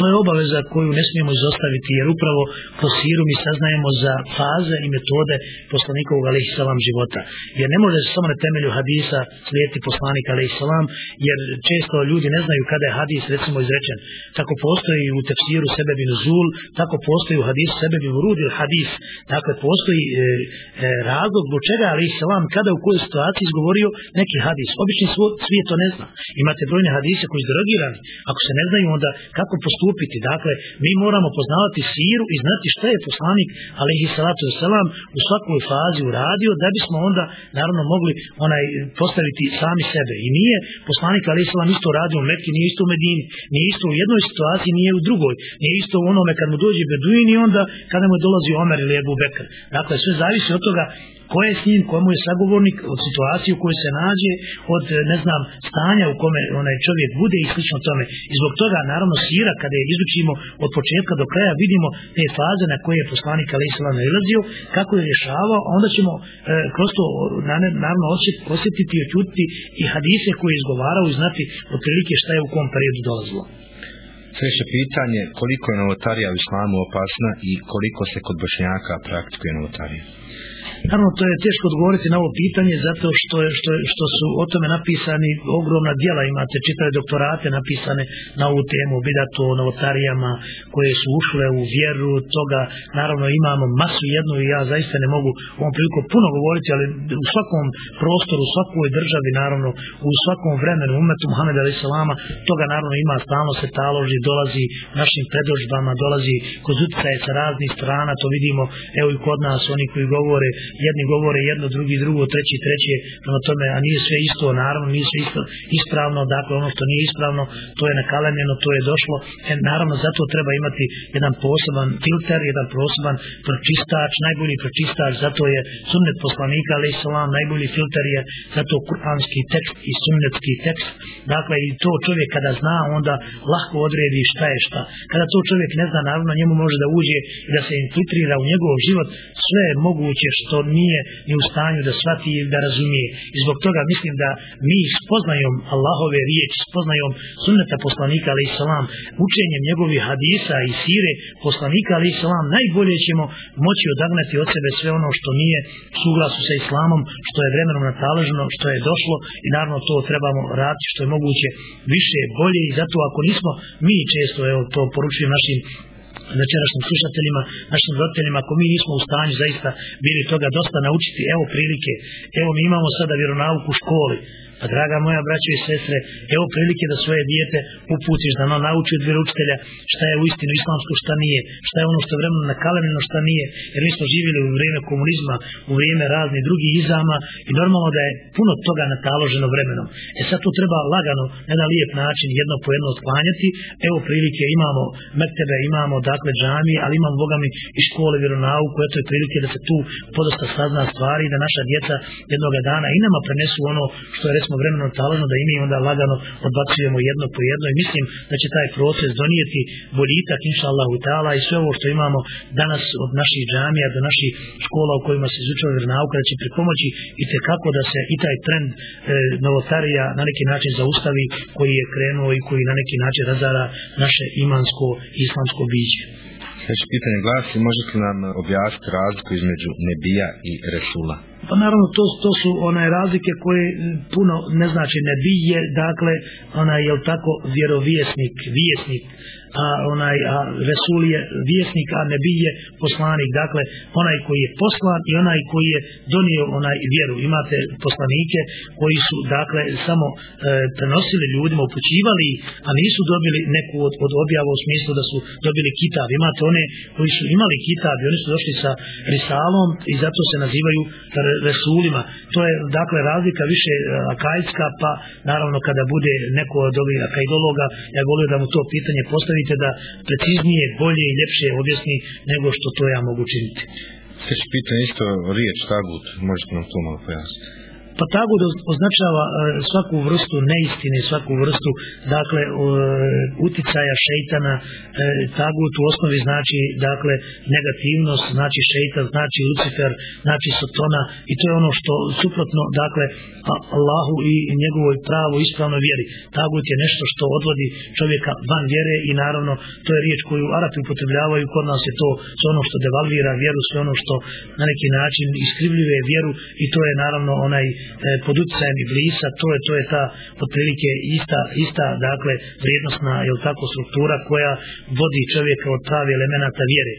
to je obaveza koju ne smijemo izostaviti jer upravo po siru mi saznajemo za faze i metode poslanikovog alaihi salam života. Jer ne može se samo na temelju hadisa slijediti poslanik alaihi salam jer često ljudi ne znaju kada je hadis recimo izrečen. Tako postoji u tefsiru sebe bin zul, tako postoji u hadisu sebe bin urudil hadis. Dakle, postoji e, e, razlog zbog čega alaihi salam kada u kojoj situaciji izgovorio neki hadis. Obični svijet to ne zna. Imate brojne hadise koji su derogirani. Ako se ne znaju onda kako postupiti postupiti. Dakle, mi moramo poznavati siru i znati šta je poslanik, alaihi salatu wasalam, u svakoj fazi uradio, da bismo onda, naravno, mogli onaj postaviti sami sebe. I nije poslanik, alaihi salam, isto radio u Metki, nije isto u Medini, nije isto u jednoj situaciji, nije u drugoj, nije isto u onome kad mu dođe Beduin i onda kada mu dolazi Omer ili Ebu Bekr. Dakle, sve zavisi od toga ko je s njim, komu je sagovornik, od situacije u kojoj se nađe, od, e, ne znam, stanja u kome onaj čovjek bude i slično tome. I zbog toga, naravno, sira, kada je izučimo od početka do kraja, vidimo te faze na koje je poslanik Ali Islam nalazio, kako je rješavao, a onda ćemo e, kroz to, naravno, osjetiti i očutiti i hadise koje je izgovarao i znati otprilike šta je u kom periodu dolazilo. Sljedeće pitanje, koliko je novotarija u islamu opasna i koliko se kod bošnjaka praktikuje novotarija? Naravno, to je teško odgovoriti na ovo pitanje zato što, je, što, što su o tome napisani ogromna dijela. Imate čitave doktorate napisane na ovu temu, bidatu o novotarijama koje su ušle u vjeru toga. Naravno, imamo masu jednu i ja zaista ne mogu ovom priliku puno govoriti, ali u svakom prostoru, u svakoj državi, naravno, u svakom vremenu, umetu Muhammed Ali Salama, toga naravno ima, stalno se taloži, dolazi našim predožbama, dolazi kod utjecaje sa raznih strana, to vidimo, evo i kod nas, oni koji govore jedni govore jedno, drugi drugo, treći treće, prema tome, a nije sve isto, naravno, nije sve isto ispravno, dakle, ono što nije ispravno, to je nakalemljeno, to je došlo, e, naravno, zato treba imati jedan poseban filter, jedan poseban pročistač, najbolji pročistač, zato je sunnet poslanika, ali salam, najbolji filter je zato kuranski tekst i sunnetski tekst, dakle, i to čovjek kada zna, onda lahko odredi šta je šta. Kada to čovjek ne zna, naravno, njemu može da uđe i da se infiltrira u njegov život sve moguće što nije ni u stanju da shvati ili da razumije. I zbog toga mislim da mi spoznajom Allahove riječi, spoznajom sunneta poslanika ali islam, učenjem njegovih hadisa i sire poslanika ali islam, najbolje ćemo moći odagnati od sebe sve ono što nije suglasu sa islamom, što je vremenom nataležno, što je došlo i naravno to trebamo raditi što je moguće više, bolje i zato ako nismo mi često, evo to poručujem našim večerašnjim slušateljima, našim roditeljima, ako mi nismo u stanju zaista bili toga dosta naučiti, evo prilike, evo mi imamo sada vjeronauku u školi, Pa draga moja braćo i sestre, evo prilike da svoje dijete uputiš da ono nauči od vjeroučitelja šta je u istinu islamsko, šta nije, šta je ono što je vremeno nakalemljeno, šta nije, jer mi smo živjeli u vrijeme komunizma, u vrijeme raznih drugih izama i normalno da je puno toga nataloženo vremenom. E sad tu treba lagano, na jedan lijep način, jedno po jedno otklanjati. Evo prilike imamo mektebe, imamo dakle džami, ali imamo bogami i škole vjeronauku, eto je prilike da se tu podosta sazna stvari da naša djeca jednog dana i nama prenesu ono što je recimo vremeno taložno da imi onda lagano odbacujemo jedno po jedno i mislim da će taj proces donijeti boljitak inša Allahu ta'ala i sve ovo što imamo danas od naših džamija do naših škola u kojima se izučava vjernauka da će pripomoći i te kako da se i taj trend e, novotarija na neki način zaustavi koji je krenuo i koji na neki način razara naše imansko islamsko biće. Sljedeće pitanje glasi, možete li nam objasniti razliku između Nebija i Resula? Pa naravno to, to su onaj razlike koje puno ne znači nebije, dakle onaj je tako vjerovjesnik, vjesnik, a onaj a Resul je vjesnik, a nebi je poslanik, dakle onaj koji je poslan i onaj koji je donio onaj vjeru. Imate poslanike koji su dakle samo e, prenosili ljudima, upućivali, a nisu dobili neku od, od objava u smislu da su dobili kitab. Imate one koji su imali kitab i oni su došli sa risalom i zato se nazivaju Resulima. To je dakle razlika više e, akajska, pa naravno kada bude neko od ovih akajdologa, ja volio da mu to pitanje postavite da preciznije, bolje i ljepše objasni nego što to ja mogu činiti. Sljedeće pitanje isto riječ tabut, možete nam to malo pojasniti. Pa tagud označava e, svaku vrstu neistine, svaku vrstu dakle e, uticaja šeitana. E, tagut u osnovi znači dakle negativnost, znači šeitan, znači Lucifer, znači Satana i to je ono što suprotno dakle Allahu i njegovoj pravo ispravno vjeri. Tagut je nešto što odvodi čovjeka van vjere i naravno to je riječ koju Arapi upotrebljavaju, kod nas je to sve ono što devalvira vjeru, sve ono što na neki način iskrivljuje vjeru i to je naravno onaj E, pod utjecajem iblisa, to je to je ta otprilike ista ista dakle vrijednostna je tako struktura koja vodi čovjeka od pravi elemenata vjere.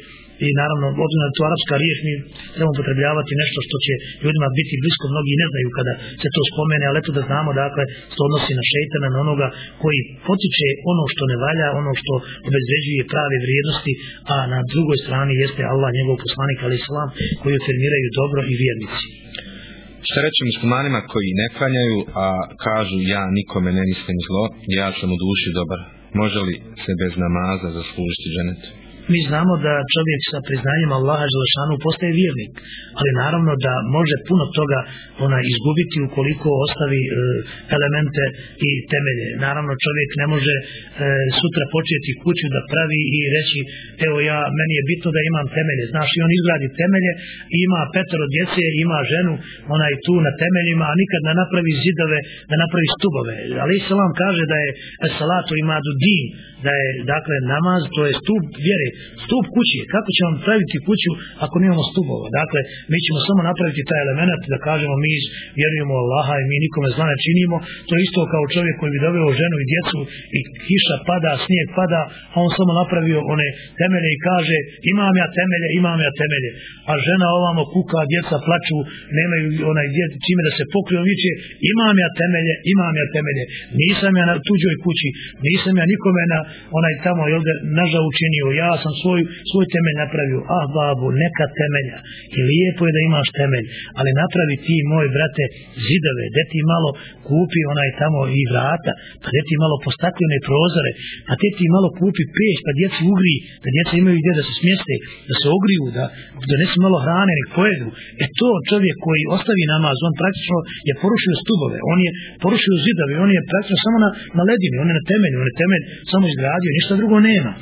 I naravno obzirom da to arapska riječ mi trebamo potrebljavati nešto što će ljudima biti blisko mnogi ne znaju kada se to spomene ali eto da znamo dakle što odnosi na šeitana na onoga koji potiče ono što ne valja ono što obezveđuje prave vrijednosti a na drugoj strani jeste Allah njegov poslanik ali islam koji afirmiraju dobro i vjernici. Šta reći muslimanima koji ne klanjaju, a kažu ja nikome ne mislim zlo, ja sam u duši dobar. Može li se bez namaza zaslužiti dženet? mi znamo da čovjek sa priznanjem Allaha Želešanu postaje vjernik, ali naravno da može puno toga ona izgubiti ukoliko ostavi e, elemente i temelje. Naravno čovjek ne može e, sutra početi kuću da pravi i reći evo ja, meni je bitno da imam temelje. Znaš, i on izgradi temelje, ima petero djece, ima ženu, onaj tu na temeljima, a nikad ne napravi zidove, ne napravi stubove. Ali Islam kaže da je salatu ima du din, da je dakle namaz, to je stup vjere, stup kući. Kako ćemo praviti kuću ako nemamo stubova? Dakle, mi ćemo samo napraviti taj element da kažemo mi vjerujemo Allaha i mi nikome zla ne činimo. To je isto kao čovjek koji bi doveo ženu i djecu i kiša pada, snijeg pada, a on samo napravio one temelje i kaže imam ja temelje, imam ja temelje. A žena ovamo kuka, djeca plaču, nemaju onaj djet, čime da se pokriju, viće viče imam ja temelje, imam ja temelje. Nisam ja na tuđoj kući, nisam ja nikome na onaj tamo jel da nažal učinio, ja sam svoj, svoj temelj napravio, ah babu, neka temelja, i lijepo je da imaš temelj, ali napravi ti, moj brate, zidove, da ti malo kupi onaj tamo i vrata, pa da ti malo postaklene prozore, pa da ti malo kupi peć, pa djeci ugri, pa da djeca imaju gdje da se smjeste, da se ogriju, da donesu malo hrane, nek pojedu. E to čovjek koji ostavi namaz, on praktično je porušio stubove, on je porušio zidove, on je praktično samo na, na ledini, on je na temelju, on je temelj samo izgradio, ništa drugo nema.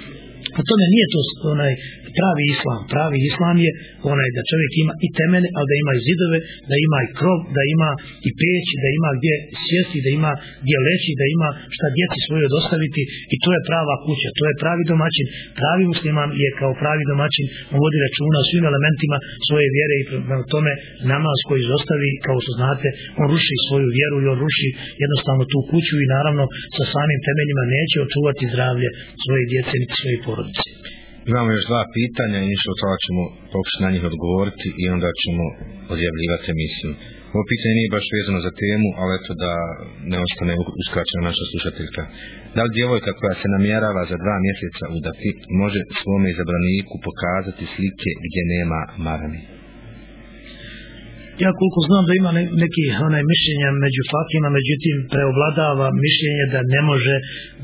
Po tome nije to onaj pravi islam. Pravi islam je onaj da čovjek ima i temene, ali da ima i zidove, da ima i krov, da ima i peć, da ima gdje sjesti, da ima gdje leći, da ima šta djeci svoje dostaviti i to je prava kuća, to je pravi domaćin. Pravi musliman je kao pravi domaćin, on vodi računa o svim elementima svoje vjere i prema tome namaz koji izostavi, kao što znate, on ruši svoju vjeru i on ruši jednostavno tu kuću i naravno sa samim temeljima neće očuvati zdravlje svoje djece niti svoje porodice. Imamo još dva pitanja i ništa od toga ćemo pokušati na njih odgovoriti i onda ćemo odjavljivati emisiju. Ovo pitanje nije baš vezano za temu, ali eto da ne ostane uskraćena naša slušateljka. Da li djevojka koja se namjerava za dva mjeseca udati, može svome izabraniku pokazati slike gdje nema marami? Ja koliko znam da ima neki onaj mišljenja među fakima, međutim preovladava mišljenje da ne može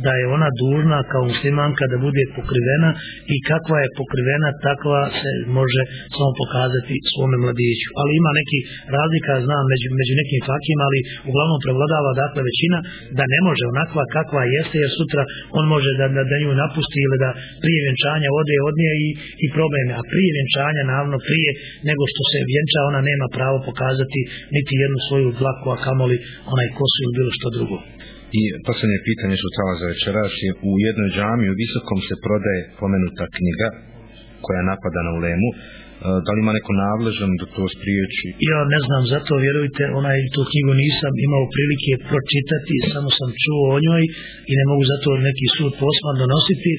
da je ona dužna kao muslimanka da bude pokrivena i kakva je pokrivena takva se može samo pokazati svome mladiću. Ali ima neki razlika, znam, među, među nekim fakima, ali uglavnom prevladava dakle većina da ne može onakva kakva jeste jer sutra on može da, da, da nju napusti ili da prije vjenčanja ode od nje i, i probleme. A prije vjenčanja, naravno prije nego što se vjenča ona nema pravo pokazati niti jednu svoju dlaku, a kamoli onaj kosu ili bilo što drugo. I posljednje pitanje što tala za večeras je u jednoj džami u Visokom se prodaje pomenuta knjiga koja napada na ulemu. E, da li ima neko nadležan da to spriječi? Ja ne znam, zato vjerujte, onaj tu knjigu nisam imao prilike pročitati, samo sam čuo o njoj i ne mogu zato neki sud posman donositi,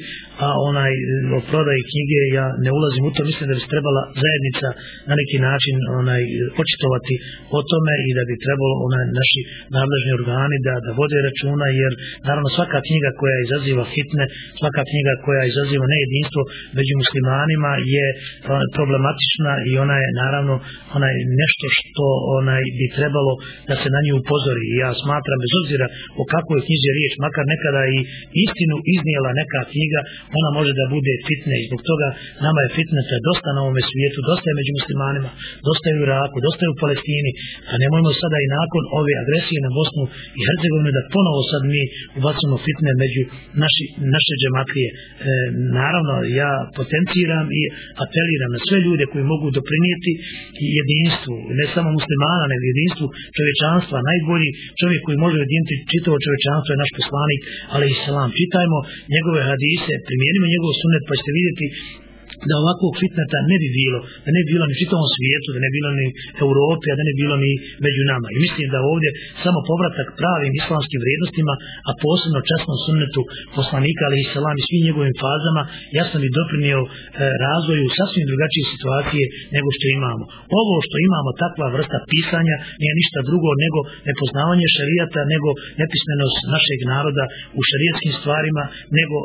a onaj o prodaji knjige ja ne ulazim u to, mislim da bi se trebala zajednica na neki način onaj očitovati o tome i da bi trebalo onaj naši nadležni organi da, da vode računa, jer naravno svaka knjiga koja izaziva fitne, svaka knjiga koja izaziva nejedinstvo među muslimanima je problematična i ona je naravno onaj nešto što onaj bi trebalo da se na nju upozori. Ja smatram bez obzira o kakvoj knjizi riječ makar nekada i istinu iznijela neka knjiga ona može da bude fitne i zbog toga nama je fitneta dosta na ovome svijetu dosta je među muslimanima dosta je u Iraku, dosta je u Palestini a nemojmo sada i nakon ove agresije na Bosnu i Hercegovinu da ponovo sad mi ubacimo fitne među naši, naše džematlije e, naravno ja potenciram i apeliram na sve ljude koji mogu doprinijeti jedinstvu, ne samo muslimana, nego jedinstvu čovječanstva. Najbolji čovjek koji može jediniti čitavo čovječanstvo je naš poslanik, ali i salam. Čitajmo njegove hadise, primijenimo njegov sunet, pa ćete vidjeti da ovakvog fitneta ne bi bilo, da ne bi bilo ni čitavom svijetu, da ne bi bilo ni Europi, a da ne bi bilo ni među nama. I mislim da ovdje samo povratak pravim islamskim vrijednostima, a posebno časnom sunnetu poslanika, ali i salam i svim njegovim fazama, jasno bi doprinio e, razvoju sasvim drugačije situacije nego što imamo. Ovo što imamo, takva vrsta pisanja, nije ništa drugo nego nepoznavanje šarijata, nego nepismenost našeg naroda u šarijetskim stvarima, nego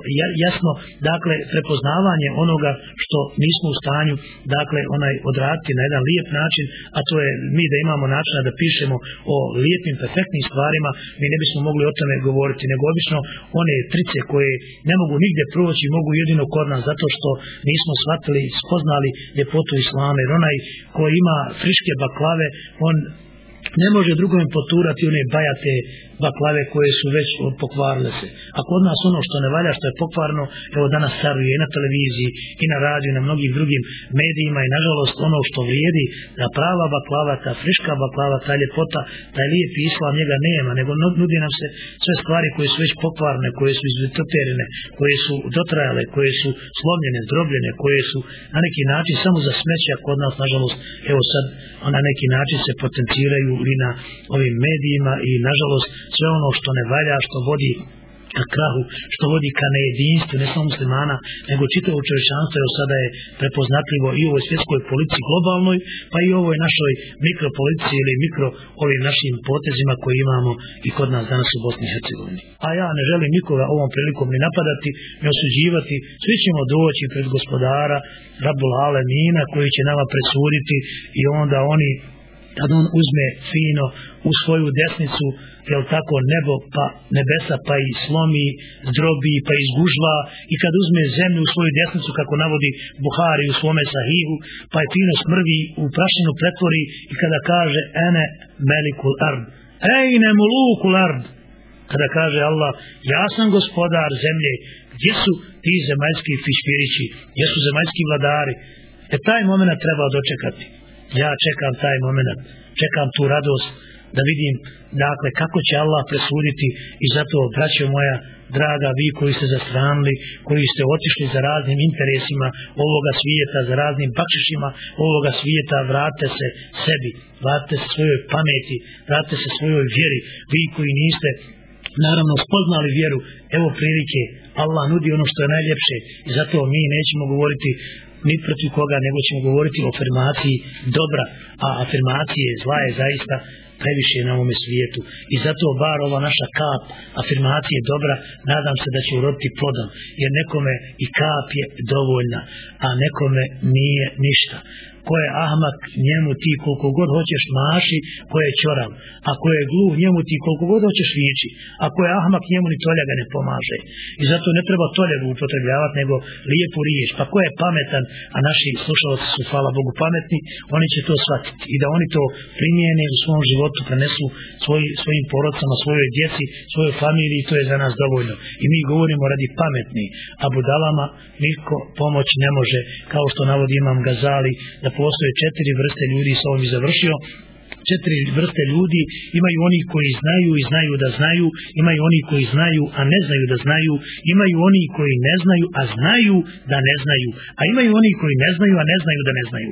jasno, dakle, prepoznavanje onoga što nismo u stanju dakle onaj odraditi na jedan lijep način a to je mi da imamo način da pišemo o lijepim perfektnim stvarima mi ne bismo mogli o tome govoriti nego obično one trice koje ne mogu nigdje proći mogu jedino kod nas zato što nismo shvatili spoznali ljepotu islama jer onaj ko ima friške baklave on ne može drugom poturati one bajate baklave koje su već pokvarile se. A kod nas ono što ne valja, što je pokvarno, evo danas caruje i na televiziji, i na radiju, i na mnogim drugim medijima i nažalost ono što vrijedi, da prava baklava, ta friška baklava, ta ljepota, taj lijep islam njega nema, nego nudi nam se sve stvari koje su već pokvarne, koje su izvitoperine, koje su dotrajale, koje su slomljene, zdrobljene, koje su na neki način samo za smeće, a kod nas, nažalost, evo sad na neki način se potenciraju i na ovim medijima i nažalost sve ono što ne valja, što vodi ka krahu, što vodi ka nejedinstvu, ne samo muslimana, nego čitavo čovječanstvo, jer sada je prepoznatljivo i u ovoj svjetskoj policiji globalnoj, pa i u ovoj našoj mikropoliciji ili mikro ovim našim potezima koje imamo i kod nas danas u Bosni i Hercegovini. A ja ne želim nikoga ovom prilikom ni napadati, ni osuđivati, svi ćemo doći pred gospodara, Rabul Alemina, koji će nama presuditi i onda oni kad on uzme fino u svoju desnicu jel tako? Nebo pa nebesa pa i slomi zdrobi pa izgužva i kad uzme zemlju u svoju desnicu kako navodi Buhari u svome sahihu pa je fino smrvi u prašinu pretvori i kada kaže ene melikul ard. Ejne mulukul ard. Kada kaže Allah ja sam gospodar zemlje. Gdje su ti zemaljski fišpirići? Gdje su zemaljski vladari? E taj moment treba dočekati. Ja čekam taj moment. Čekam tu radost da vidim dakle kako će Allah presuditi i zato braćo moja draga vi koji ste zastranili koji ste otišli za raznim interesima ovoga svijeta za raznim bakšišima ovoga svijeta vrate se sebi vrate se svojoj pameti vrate se svojoj vjeri. Vi koji niste naravno spoznali vjeru evo prilike Allah nudi ono što je najljepše i zato mi nećemo govoriti ni protiv koga, nego ćemo govoriti o afirmaciji dobra, a afirmacije zla je zaista previše na ovome svijetu. I zato bar ova naša kap afirmacije dobra nadam se da će uroditi plodom jer nekome i kap je dovoljna a nekome nije ništa ko je ahmak, njemu ti koliko god hoćeš maši, ko je čorav. A ko je gluh, njemu ti koliko god hoćeš vići. A ko je ahmak, njemu ni tolja ga ne pomaže. I zato ne treba toljagu upotrebljavati, nego lijepu riješ. Pa ko je pametan, a naši slušalci su, hvala Bogu, pametni, oni će to shvatiti. I da oni to primijene u svom životu, prenesu svoj, svojim porodcama, svojoj djeci, svojoj familiji, to je za nas dovoljno. I mi govorimo radi pametni, a budalama niko pomoć ne može, kao što navodi imam Gazali, da postoje četiri vrste ljudi, s ovom i završio, četiri vrste ljudi, imaju oni koji znaju i znaju da znaju, imaju oni koji znaju, a ne znaju da znaju, imaju oni koji ne znaju, a znaju da ne znaju, a imaju oni koji ne znaju, a ne znaju da ne znaju.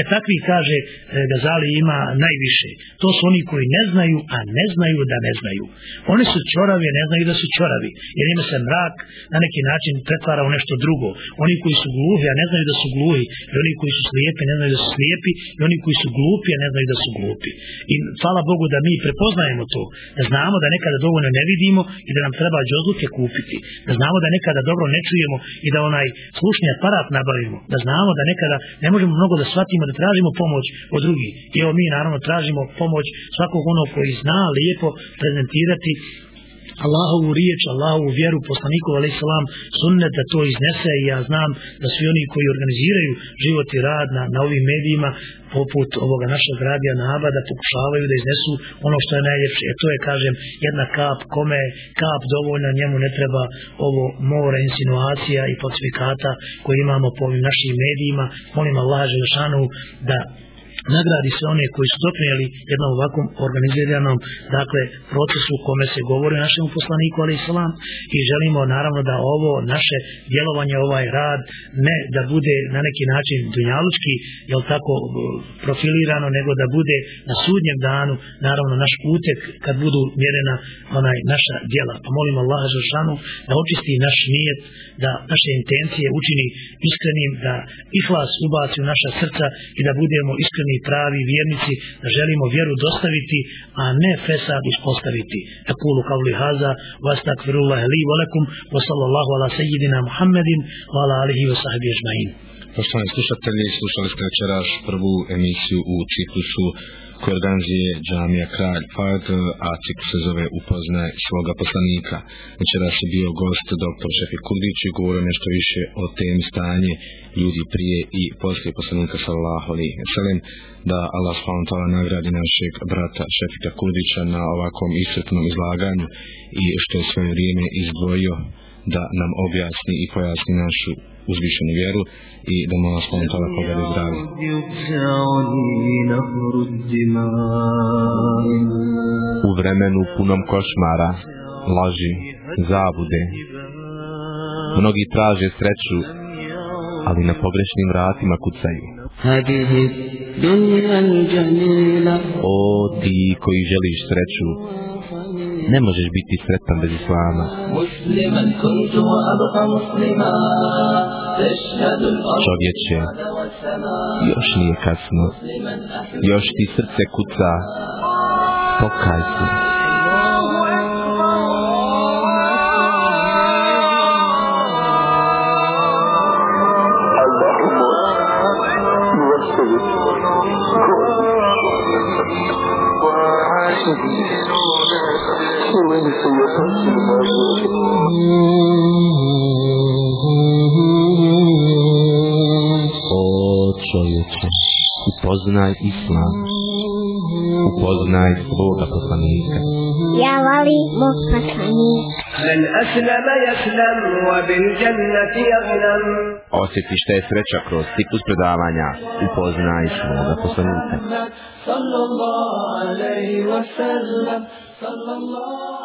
E takvi kaže e, da Gazali ima najviše. To su oni koji ne znaju, a ne znaju da ne znaju. Oni su čoravi, a ne znaju da su čoravi, jer ima se mrak na neki način pretvara u nešto drugo. Oni koji su gluhi, a ne znaju da su gluhi, i oni koji su slijepi, ne znaju da su slijepi, i oni koji su glupi, a ne znaju da su glupi. I hvala Bogu da mi prepoznajemo to, da znamo da nekada dovoljno ne vidimo i da nam treba džozluke kupiti, da znamo da nekada dobro ne čujemo i da onaj slušni aparat nabavimo, da znamo da nekada ne možemo mnogo da shvatimo, da tražimo pomoć od drugih. I evo mi naravno tražimo pomoć svakog onog koji zna lijepo prezentirati Allahovu riječ, Allahovu vjeru, poslaniku ali salam, sunnet da to iznese i ja znam da svi oni koji organiziraju život i rad na, na ovim medijima, poput ovoga našeg radija Naba, da pokušavaju da iznesu ono što je najljepše. E to je, kažem, jedna kap, kome je kap dovoljna, njemu ne treba ovo more insinuacija i falsifikata koje imamo po ovim našim medijima. Molim Allah Želešanu da nagradi sve one koji su doprinjeli jednom ovakvom organiziranom dakle, procesu u kome se govori o našem poslaniku ali islam i želimo naravno da ovo naše djelovanje, ovaj rad ne da bude na neki način dunjalučki jel tako e, profilirano nego da bude na sudnjem danu naravno naš utek kad budu mjerena onaj naša djela. Pa molim Allaha Žešanu da očisti naš nijet da naše intencije učini iskrenim da ihlas ubaci u naša srca i da budemo iskreni pravi vjernici da želimo vjeru dostaviti a ne fesad uspostaviti. Akulu kavli haza vas astakfirullah li volekum, wa sallallahu ala sejidina Muhammedin wa ala alihi wa sahbihi ajma'in. Poštovani slušatelji, slušali ste večeraš prvu emisiju u ciklusu koje organizuje džamija Kralj Fajt, a cikl se zove Upoznaj svoga poslanika. Znači, Večeras je bio gost dr. Šefi Kurdić i govorio nešto više o temi stanje ljudi prije i poslije poslanika sallahu alaihi wasallam da Allah subhanahu nagradi našeg brata Šefika Kurdića na ovakvom isretnom izlaganju i što je svoje vrijeme izdvojio da nam objasni i pojasni našu uzvišenu vjeru i da mu Allah subhanahu ta'ala pogade zdravlje. U vremenu punom košmara, laži, zabude, mnogi traže sreću, ali na pogrešnim vratima kucaju. O ti koji želiš sreću, ne možeš biti sretan bez islama. Čovječe, još nije kasno. Još ti srce kuca. Pokaj se O čovječe, upoznaj islam. Upoznaj svoga poslanika. Ja volim mog poslanika. من أسلم يسلم وبالجنة يغنم Osjeti šta je sreća kroz ciklus predavanja. Upoznaj svoga poslanika. صلى الله عليه وسلم sallallahu